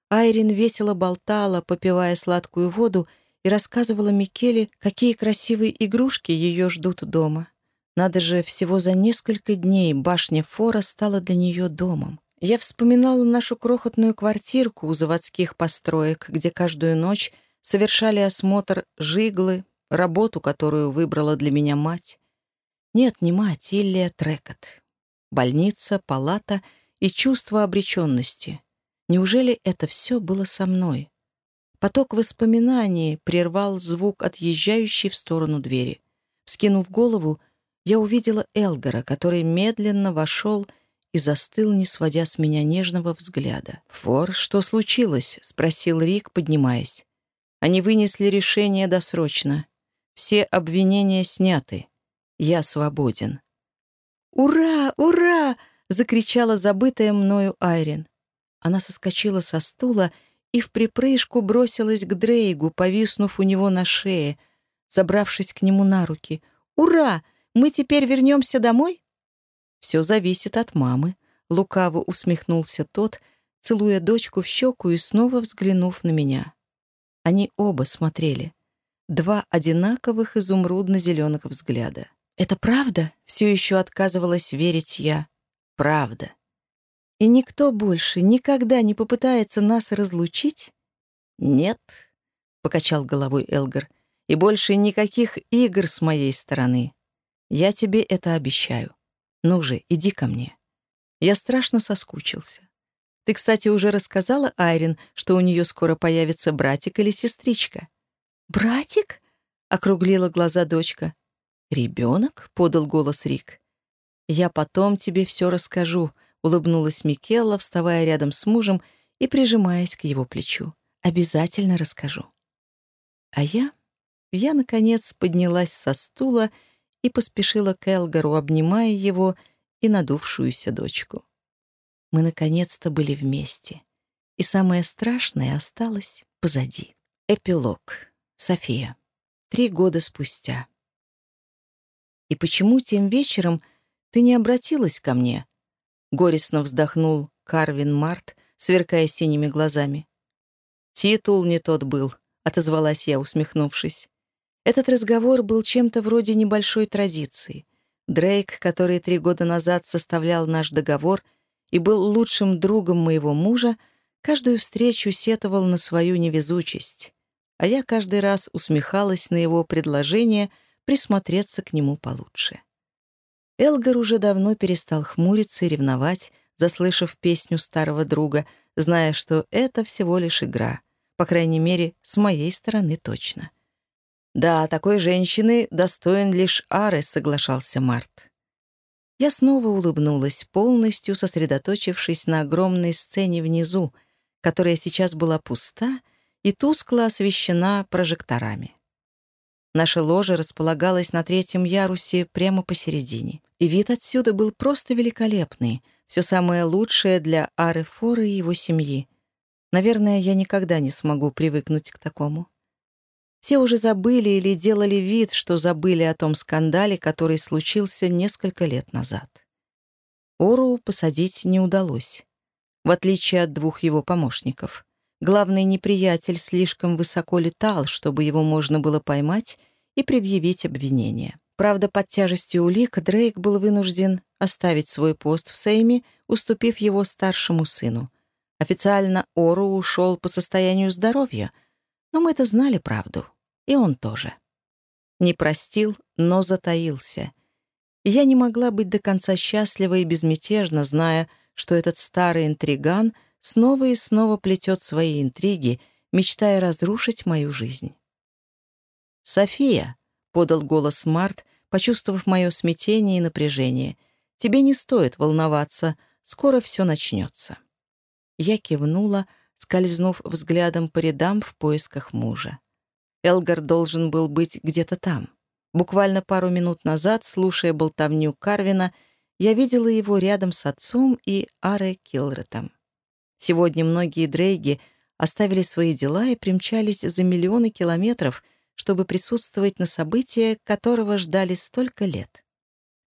Айрин весело болтала, попивая сладкую воду, и рассказывала Микеле, какие красивые игрушки ее ждут дома. Надо же, всего за несколько дней башня Фора стала для нее домом. Я вспоминала нашу крохотную квартирку у заводских построек, где каждую ночь совершали осмотр жиглы, работу, которую выбрала для меня мать. Нет, не мать, Иллия Трекот. Больница, палата и чувство обреченности. Неужели это все было со мной? Поток воспоминаний прервал звук отъезжающей в сторону двери. Скинув голову, я увидела Элгара, который медленно вошел и застыл, не сводя с меня нежного взгляда. «Фор, что случилось?» — спросил Рик, поднимаясь. Они вынесли решение досрочно. Все обвинения сняты. Я свободен. «Ура! Ура!» — закричала забытая мною Айрин. Она соскочила со стула и в припрыжку бросилась к Дрейгу, повиснув у него на шее, забравшись к нему на руки. «Ура! Мы теперь вернемся домой?» «Все зависит от мамы», — лукаво усмехнулся тот, целуя дочку в щеку и снова взглянув на меня. Они оба смотрели. Два одинаковых изумрудно-зеленых взгляда. «Это правда?» — все еще отказывалась верить я. «Правда». «И никто больше никогда не попытается нас разлучить?» «Нет», — покачал головой Элгар, «и больше никаких игр с моей стороны. Я тебе это обещаю. Ну же, иди ко мне». Я страшно соскучился. Ты, кстати, уже рассказала Айрин, что у нее скоро появится братик или сестричка. «Братик?» — округлила глаза дочка. «Ребенок?» — подал голос Рик. «Я потом тебе все расскажу», — улыбнулась Микелла, вставая рядом с мужем и прижимаясь к его плечу. «Обязательно расскажу». А я... Я, наконец, поднялась со стула и поспешила к Элгару, обнимая его и надувшуюся дочку. Мы, наконец-то, были вместе. И самое страшное осталось позади. Эпилог. София. Три года спустя. И почему тем вечером ты не обратилась ко мне?» Горестно вздохнул Карвин Март, сверкая синими глазами. «Титул не тот был», — отозвалась я, усмехнувшись. Этот разговор был чем-то вроде небольшой традиции. Дрейк, который три года назад составлял наш договор и был лучшим другом моего мужа, каждую встречу сетовал на свою невезучесть, а я каждый раз усмехалась на его предложение — присмотреться к нему получше. Элгар уже давно перестал хмуриться и ревновать, заслышав песню старого друга, зная, что это всего лишь игра, по крайней мере, с моей стороны точно. «Да, такой женщины достоин лишь Ары», — соглашался Март. Я снова улыбнулась, полностью сосредоточившись на огромной сцене внизу, которая сейчас была пуста и тускло освещена прожекторами. Наша ложа располагалась на третьем ярусе прямо посередине. И вид отсюда был просто великолепный. Все самое лучшее для Ары Фора и его семьи. Наверное, я никогда не смогу привыкнуть к такому. Все уже забыли или делали вид, что забыли о том скандале, который случился несколько лет назад. Ору посадить не удалось, в отличие от двух его помощников. Главный неприятель слишком высоко летал, чтобы его можно было поймать и предъявить обвинение. Правда, под тяжестью улик Дрейк был вынужден оставить свой пост в Сейме, уступив его старшему сыну. Официально Ору ушел по состоянию здоровья, но мы-то знали правду, и он тоже. Не простил, но затаился. Я не могла быть до конца счастлива и безмятежна, зная, что этот старый интриган снова и снова плетет свои интриги, мечтая разрушить мою жизнь. «София», — подал голос Март, почувствовав мое смятение и напряжение, — «тебе не стоит волноваться, скоро все начнется». Я кивнула, скользнув взглядом по рядам в поисках мужа. Элгар должен был быть где-то там. Буквально пару минут назад, слушая болтовню Карвина, я видела его рядом с отцом и Аре Килретом. Сегодня многие дрейги оставили свои дела и примчались за миллионы километров, чтобы присутствовать на событии, которого ждали столько лет.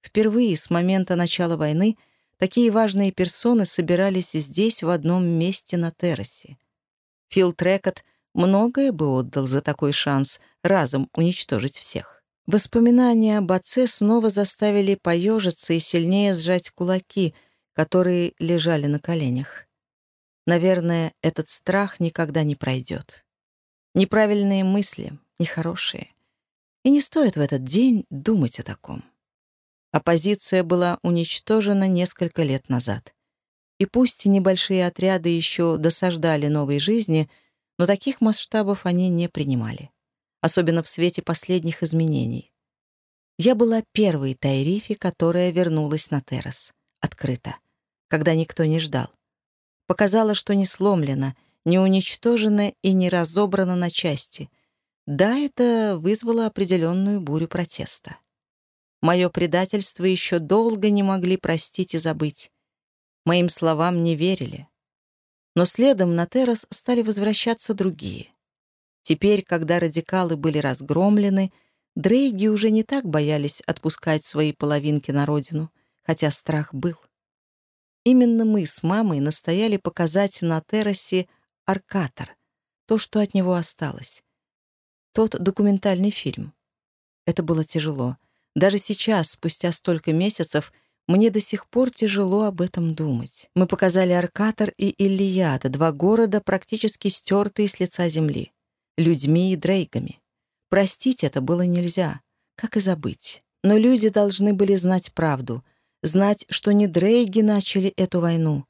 Впервые с момента начала войны такие важные персоны собирались здесь, в одном месте на террасе. Фил Трекот многое бы отдал за такой шанс разом уничтожить всех. Воспоминания об отце снова заставили поежиться и сильнее сжать кулаки, которые лежали на коленях. Наверное, этот страх никогда не пройдет. Неправильные мысли, нехорошие. И не стоит в этот день думать о таком. Оппозиция была уничтожена несколько лет назад. И пусть небольшие отряды еще досаждали новой жизни, но таких масштабов они не принимали особенно в свете последних изменений. Я была первой Тайрифи, которая вернулась на террас. Открыто. Когда никто не ждал. Показала, что не сломлена, не уничтожена и не разобрана на части. Да, это вызвало определенную бурю протеста. Мое предательство еще долго не могли простить и забыть. Моим словам не верили. Но следом на террас стали возвращаться другие. Теперь, когда радикалы были разгромлены, Дрейги уже не так боялись отпускать свои половинки на родину, хотя страх был. Именно мы с мамой настояли показать на террасе «Аркатор», то, что от него осталось. Тот документальный фильм. Это было тяжело. Даже сейчас, спустя столько месяцев, мне до сих пор тяжело об этом думать. Мы показали Аркатор и Иллиада, два города, практически стертые с лица земли людьми и дрейгами. Простить это было нельзя, как и забыть. Но люди должны были знать правду, знать, что не дрейги начали эту войну.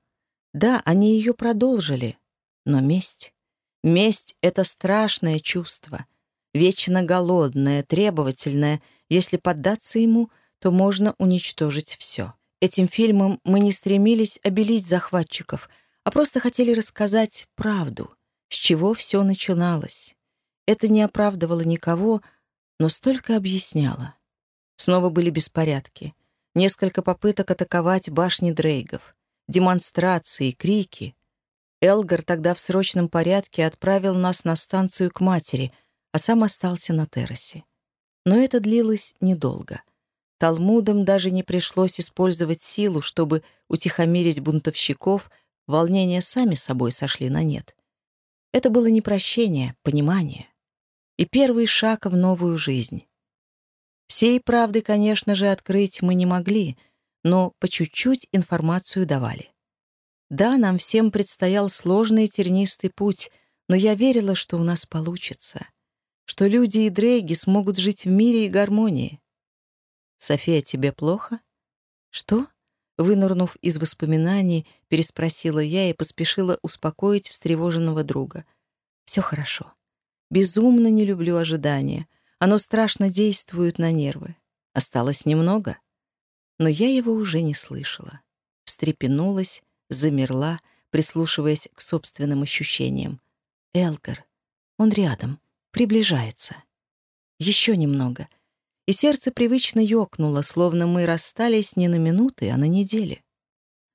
Да, они ее продолжили, но месть... Месть — это страшное чувство, вечно голодное, требовательное. Если поддаться ему, то можно уничтожить все. Этим фильмом мы не стремились обелить захватчиков, а просто хотели рассказать правду, с чего все начиналось. Это не оправдывало никого, но столько объясняло. Снова были беспорядки. Несколько попыток атаковать башни Дрейгов. Демонстрации, крики. Элгар тогда в срочном порядке отправил нас на станцию к матери, а сам остался на террасе. Но это длилось недолго. Талмудам даже не пришлось использовать силу, чтобы утихомирить бунтовщиков, волнения сами собой сошли на нет. Это было не прощение, понимание и первый шаг в новую жизнь. Всей правды, конечно же, открыть мы не могли, но по чуть-чуть информацию давали. Да, нам всем предстоял сложный тернистый путь, но я верила, что у нас получится, что люди и дрейги смогут жить в мире и гармонии. «София, тебе плохо?» «Что?» Вынырнув из воспоминаний, переспросила я и поспешила успокоить встревоженного друга. «Все хорошо. Безумно не люблю ожидания. Оно страшно действует на нервы. Осталось немного. Но я его уже не слышала. Встрепенулась, замерла, прислушиваясь к собственным ощущениям. Элгар. Он рядом, приближается. Еще немного. И сердце привычно ёкнуло, словно мы расстались не на минуты, а на недели.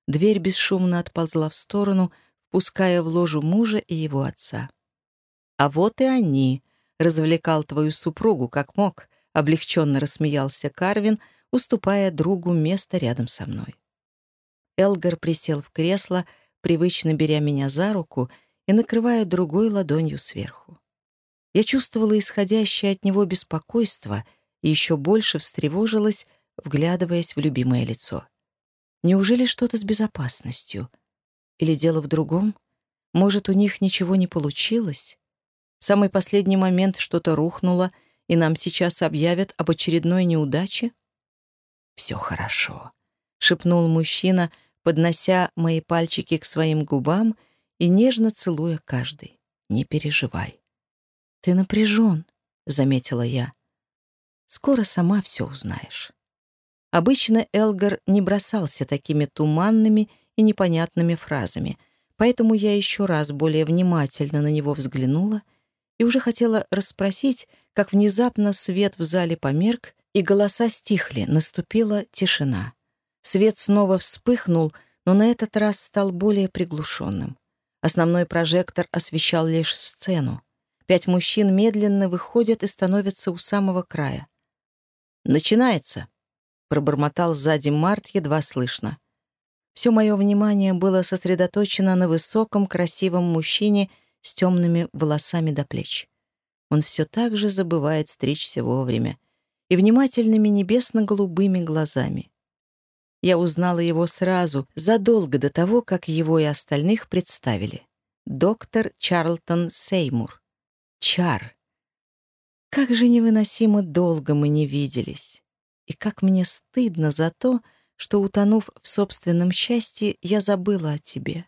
Дверь бесшумно отползла в сторону, впуская в ложу мужа и его отца. «А вот и они», — развлекал твою супругу как мог, — облегченно рассмеялся Карвин, уступая другу место рядом со мной. Элгар присел в кресло, привычно беря меня за руку и накрывая другой ладонью сверху. Я чувствовала исходящее от него беспокойство и еще больше встревожилась, вглядываясь в любимое лицо. Неужели что-то с безопасностью? Или дело в другом? Может, у них ничего не получилось? Самый последний момент что-то рухнуло, и нам сейчас объявят об очередной неудаче? «Все хорошо», — шепнул мужчина, поднося мои пальчики к своим губам и нежно целуя каждый. «Не переживай». «Ты напряжен», — заметила я. «Скоро сама все узнаешь». Обычно Элгар не бросался такими туманными и непонятными фразами, поэтому я еще раз более внимательно на него взглянула и уже хотела расспросить, как внезапно свет в зале померк, и голоса стихли, наступила тишина. Свет снова вспыхнул, но на этот раз стал более приглушенным. Основной прожектор освещал лишь сцену. Пять мужчин медленно выходят и становятся у самого края. «Начинается!» пробормотал сзади Март едва слышно. Все мое внимание было сосредоточено на высоком, красивом мужчине с темными волосами до плеч. Он все так же забывает стричься вовремя и внимательными небесно-голубыми глазами. Я узнала его сразу, задолго до того, как его и остальных представили. Доктор Чарлтон Сеймур. Чар. Как же невыносимо долго мы не виделись. И как мне стыдно за то, что, утонув в собственном счастье, я забыла о тебе.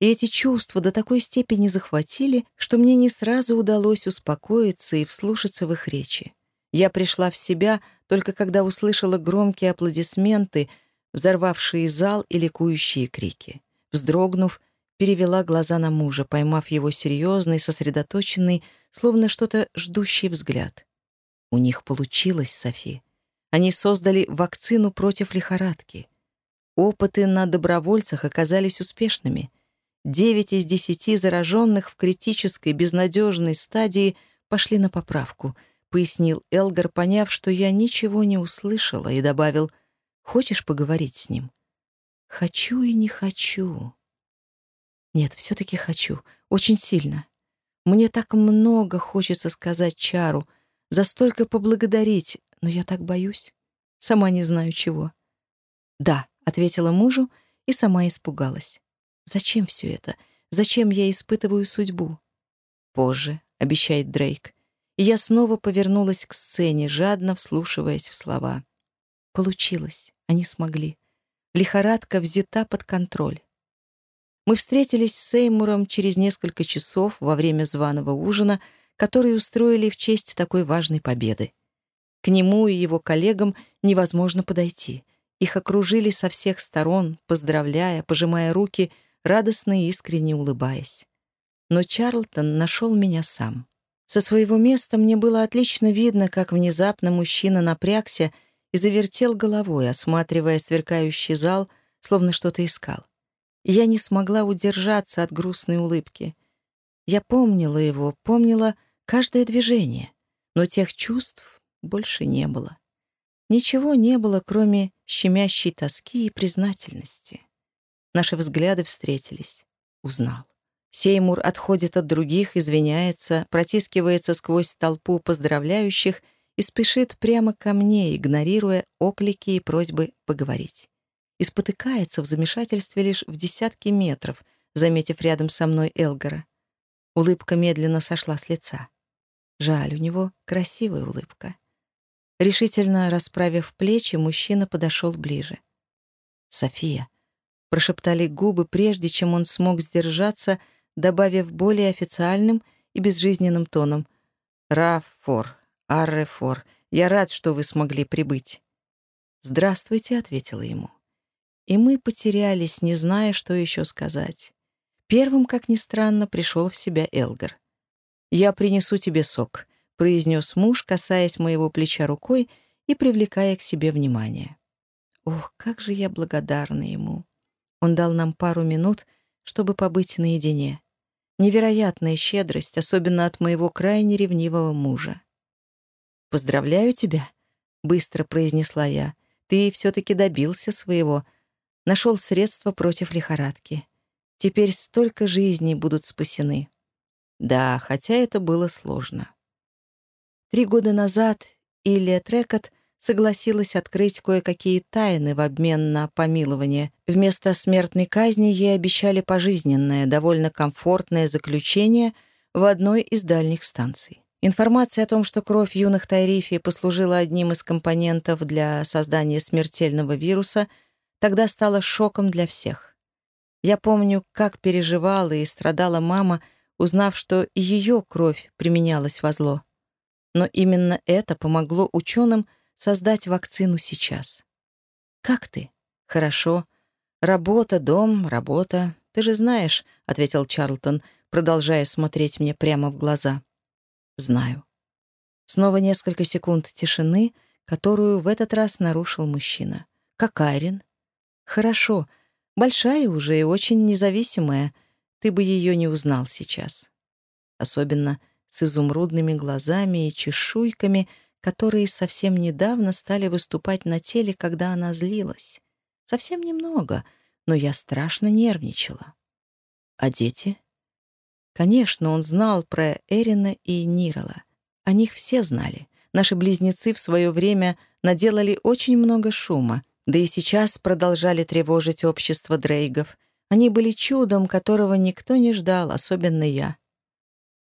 И эти чувства до такой степени захватили, что мне не сразу удалось успокоиться и вслушаться в их речи. Я пришла в себя только когда услышала громкие аплодисменты, взорвавшие зал и ликующие крики. Вздрогнув, перевела глаза на мужа, поймав его серьезный, сосредоточенный, словно что-то ждущий взгляд. У них получилось, Софи. Они создали вакцину против лихорадки. Опыты на добровольцах оказались успешными. Девять из десяти зараженных в критической безнадежной стадии пошли на поправку, пояснил Элгар, поняв, что я ничего не услышала, и добавил, «Хочешь поговорить с ним?» «Хочу и не хочу». Нет, все-таки хочу. Очень сильно. Мне так много хочется сказать Чару, за столько поблагодарить, но я так боюсь. Сама не знаю чего. «Да», — ответила мужу и сама испугалась. «Зачем все это? Зачем я испытываю судьбу?» «Позже», — обещает Дрейк. И я снова повернулась к сцене, жадно вслушиваясь в слова. Получилось. Они смогли. Лихорадка взята под контроль. Мы встретились с Сеймуром через несколько часов во время званого ужина, который устроили в честь такой важной победы. К нему и его коллегам невозможно подойти. Их окружили со всех сторон, поздравляя, пожимая руки, радостно и искренне улыбаясь. Но Чарлтон нашел меня сам. Со своего места мне было отлично видно, как внезапно мужчина напрягся и завертел головой, осматривая сверкающий зал, словно что-то искал. я не смогла удержаться от грустной улыбки. Я помнила его, помнила каждое движение, но тех чувств, больше не было. Ничего не было, кроме щемящей тоски и признательности. Наши взгляды встретились. Узнал. Сеймур отходит от других, извиняется, протискивается сквозь толпу поздравляющих и спешит прямо ко мне, игнорируя оклики и просьбы поговорить. И спотыкается в замешательстве лишь в десятки метров, заметив рядом со мной Элгара. Улыбка медленно сошла с лица. Жаль, у него красивая улыбка. Решительно расправив плечи, мужчина подошел ближе. «София», — прошептали губы, прежде чем он смог сдержаться, добавив более официальным и безжизненным тоном. «Рафор, Аррефор, я рад, что вы смогли прибыть». «Здравствуйте», — ответила ему. И мы потерялись, не зная, что еще сказать. Первым, как ни странно, пришел в себя Элгар. «Я принесу тебе сок», произнес муж, касаясь моего плеча рукой и привлекая к себе внимание. Ох, как же я благодарна ему. Он дал нам пару минут, чтобы побыть наедине. Невероятная щедрость, особенно от моего крайне ревнивого мужа. «Поздравляю тебя», — быстро произнесла я. «Ты все-таки добился своего. Нашел средства против лихорадки. Теперь столько жизней будут спасены». Да, хотя это было сложно. Три года назад Илья Трекот согласилась открыть кое-какие тайны в обмен на помилование. Вместо смертной казни ей обещали пожизненное, довольно комфортное заключение в одной из дальних станций. Информация о том, что кровь юных Тайрифи послужила одним из компонентов для создания смертельного вируса, тогда стала шоком для всех. Я помню, как переживала и страдала мама, узнав, что ее кровь применялась во зло. Но именно это помогло ученым создать вакцину сейчас. «Как ты?» «Хорошо. Работа, дом, работа. Ты же знаешь», — ответил Чарлтон, продолжая смотреть мне прямо в глаза. «Знаю». Снова несколько секунд тишины, которую в этот раз нарушил мужчина. «Как Айрин?» «Хорошо. Большая уже и очень независимая. Ты бы ее не узнал сейчас. Особенно с изумрудными глазами и чешуйками, которые совсем недавно стали выступать на теле, когда она злилась. Совсем немного, но я страшно нервничала. А дети? Конечно, он знал про Эрина и Нирала. О них все знали. Наши близнецы в свое время наделали очень много шума, да и сейчас продолжали тревожить общество Дрейгов. Они были чудом, которого никто не ждал, особенно я.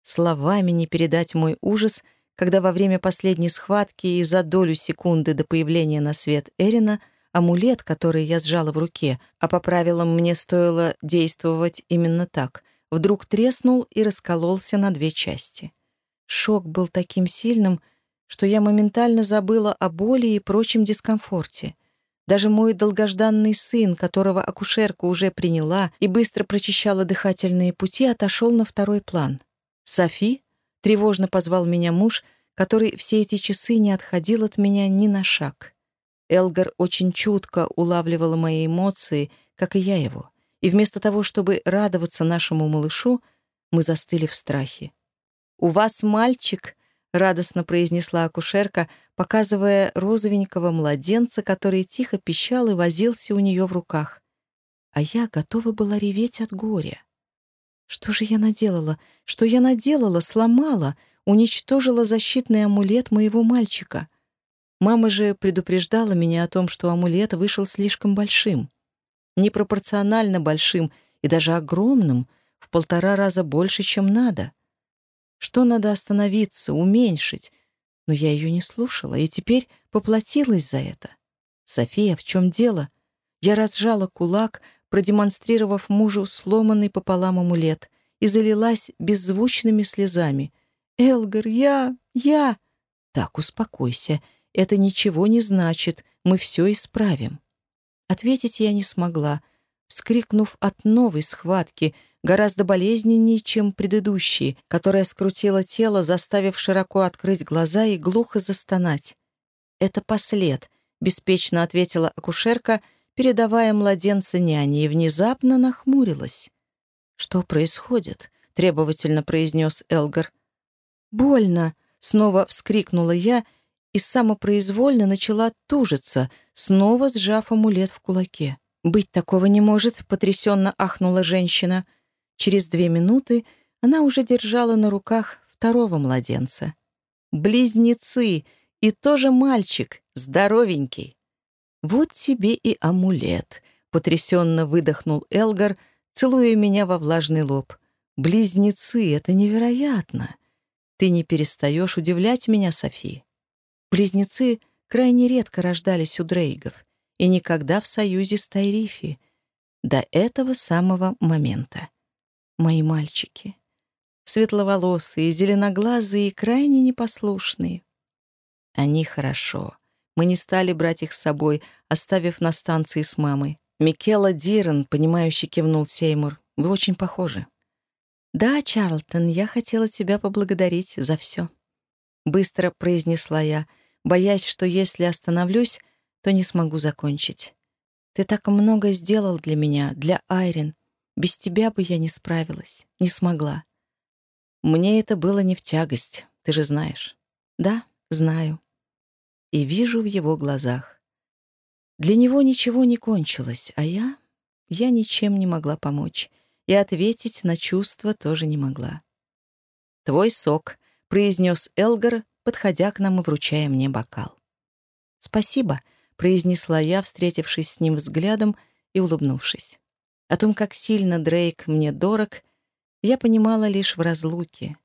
Словами не передать мой ужас, когда во время последней схватки и за долю секунды до появления на свет Эрина амулет, который я сжала в руке, а по правилам мне стоило действовать именно так, вдруг треснул и раскололся на две части. Шок был таким сильным, что я моментально забыла о боли и прочем дискомфорте. Даже мой долгожданный сын, которого акушерка уже приняла и быстро прочищала дыхательные пути, отошел на второй план. «Софи?» — тревожно позвал меня муж, который все эти часы не отходил от меня ни на шаг. Элгар очень чутко улавливала мои эмоции, как и я его, и вместо того, чтобы радоваться нашему малышу, мы застыли в страхе. «У вас мальчик!» — радостно произнесла акушерка, показывая розовенького младенца, который тихо пищал и возился у нее в руках. А я готова была реветь от горя. Что же я наделала? Что я наделала? Сломала, уничтожила защитный амулет моего мальчика. Мама же предупреждала меня о том, что амулет вышел слишком большим. Непропорционально большим и даже огромным, в полтора раза больше, чем надо. Что надо остановиться, уменьшить? Но я ее не слушала, и теперь поплатилась за это. «София, в чем дело?» Я разжала кулак, продемонстрировав мужу сломанный пополам амулет, и залилась беззвучными слезами. «Элгар, я... я...» «Так, успокойся. Это ничего не значит. Мы все исправим». Ответить я не смогла, вскрикнув от новой схватки, гораздо болезненнее, чем предыдущие, которая скрутила тело, заставив широко открыть глаза и глухо застонать. «Это послед», — беспечно ответила акушерка — передавая младенца няне, и внезапно нахмурилась. «Что происходит?» — требовательно произнес Элгар. «Больно!» — снова вскрикнула я и самопроизвольно начала тужиться, снова сжав амулет в кулаке. «Быть такого не может», — потрясенно ахнула женщина. Через две минуты она уже держала на руках второго младенца. «Близнецы! И тоже мальчик, здоровенький!» «Вот тебе и амулет», — потрясенно выдохнул Элгар, целуя меня во влажный лоб. «Близнецы — это невероятно! Ты не перестаешь удивлять меня, Софи. Близнецы крайне редко рождались у Дрейгов и никогда в союзе с Тайрифи. До этого самого момента. Мои мальчики. Светловолосые, зеленоглазые и крайне непослушные. Они хорошо. Мы не стали брать их с собой, оставив на станции с мамой. Микела Дирен, понимающе кивнул Сеймур. Вы очень похожи. «Да, Чарлтон, я хотела тебя поблагодарить за все», — быстро произнесла я, боясь, что если остановлюсь, то не смогу закончить. «Ты так много сделал для меня, для Айрин. Без тебя бы я не справилась, не смогла». «Мне это было не в тягость, ты же знаешь». «Да, знаю», и вижу в его глазах. Для него ничего не кончилось, а я... Я ничем не могла помочь, и ответить на чувства тоже не могла. «Твой сок», — произнес Элгар, подходя к нам и вручая мне бокал. «Спасибо», — произнесла я, встретившись с ним взглядом и улыбнувшись. О том, как сильно Дрейк мне дорог, я понимала лишь в разлуке.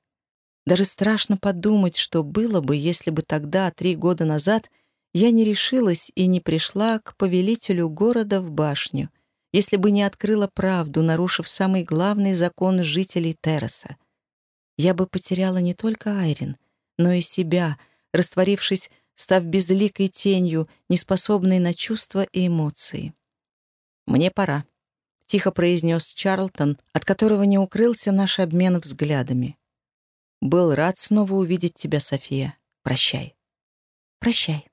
Даже страшно подумать, что было бы, если бы тогда, три года назад, я не решилась и не пришла к повелителю города в башню, если бы не открыла правду, нарушив самый главный закон жителей Терраса. Я бы потеряла не только Айрин, но и себя, растворившись, став безликой тенью, неспособной на чувства и эмоции. «Мне пора», — тихо произнес Чарлтон, от которого не укрылся наш обмен взглядами. «Был рад снова увидеть тебя, София. Прощай». «Прощай».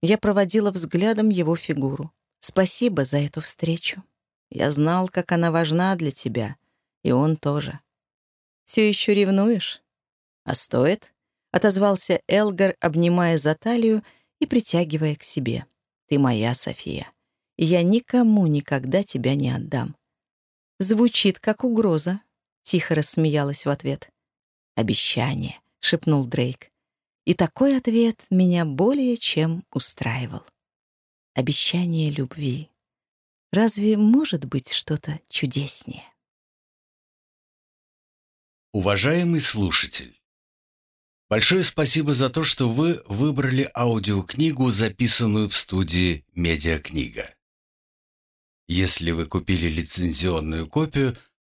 Я проводила взглядом его фигуру. «Спасибо за эту встречу. Я знал, как она важна для тебя, и он тоже. Все еще ревнуешь? А стоит?» — отозвался Элгар, обнимая за талию и притягивая к себе. «Ты моя, София, и я никому никогда тебя не отдам». «Звучит как угроза», — тихо рассмеялась в ответ. «Обещание», — шепнул Дрейк. И такой ответ меня более чем устраивал. Обещание любви. Разве может быть что-то чудеснее? Уважаемый слушатель, большое спасибо за то, что вы выбрали аудиокнигу, записанную в студии «Медиакнига». Если вы купили лицензионную копию –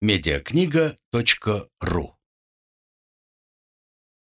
медиакнига.ру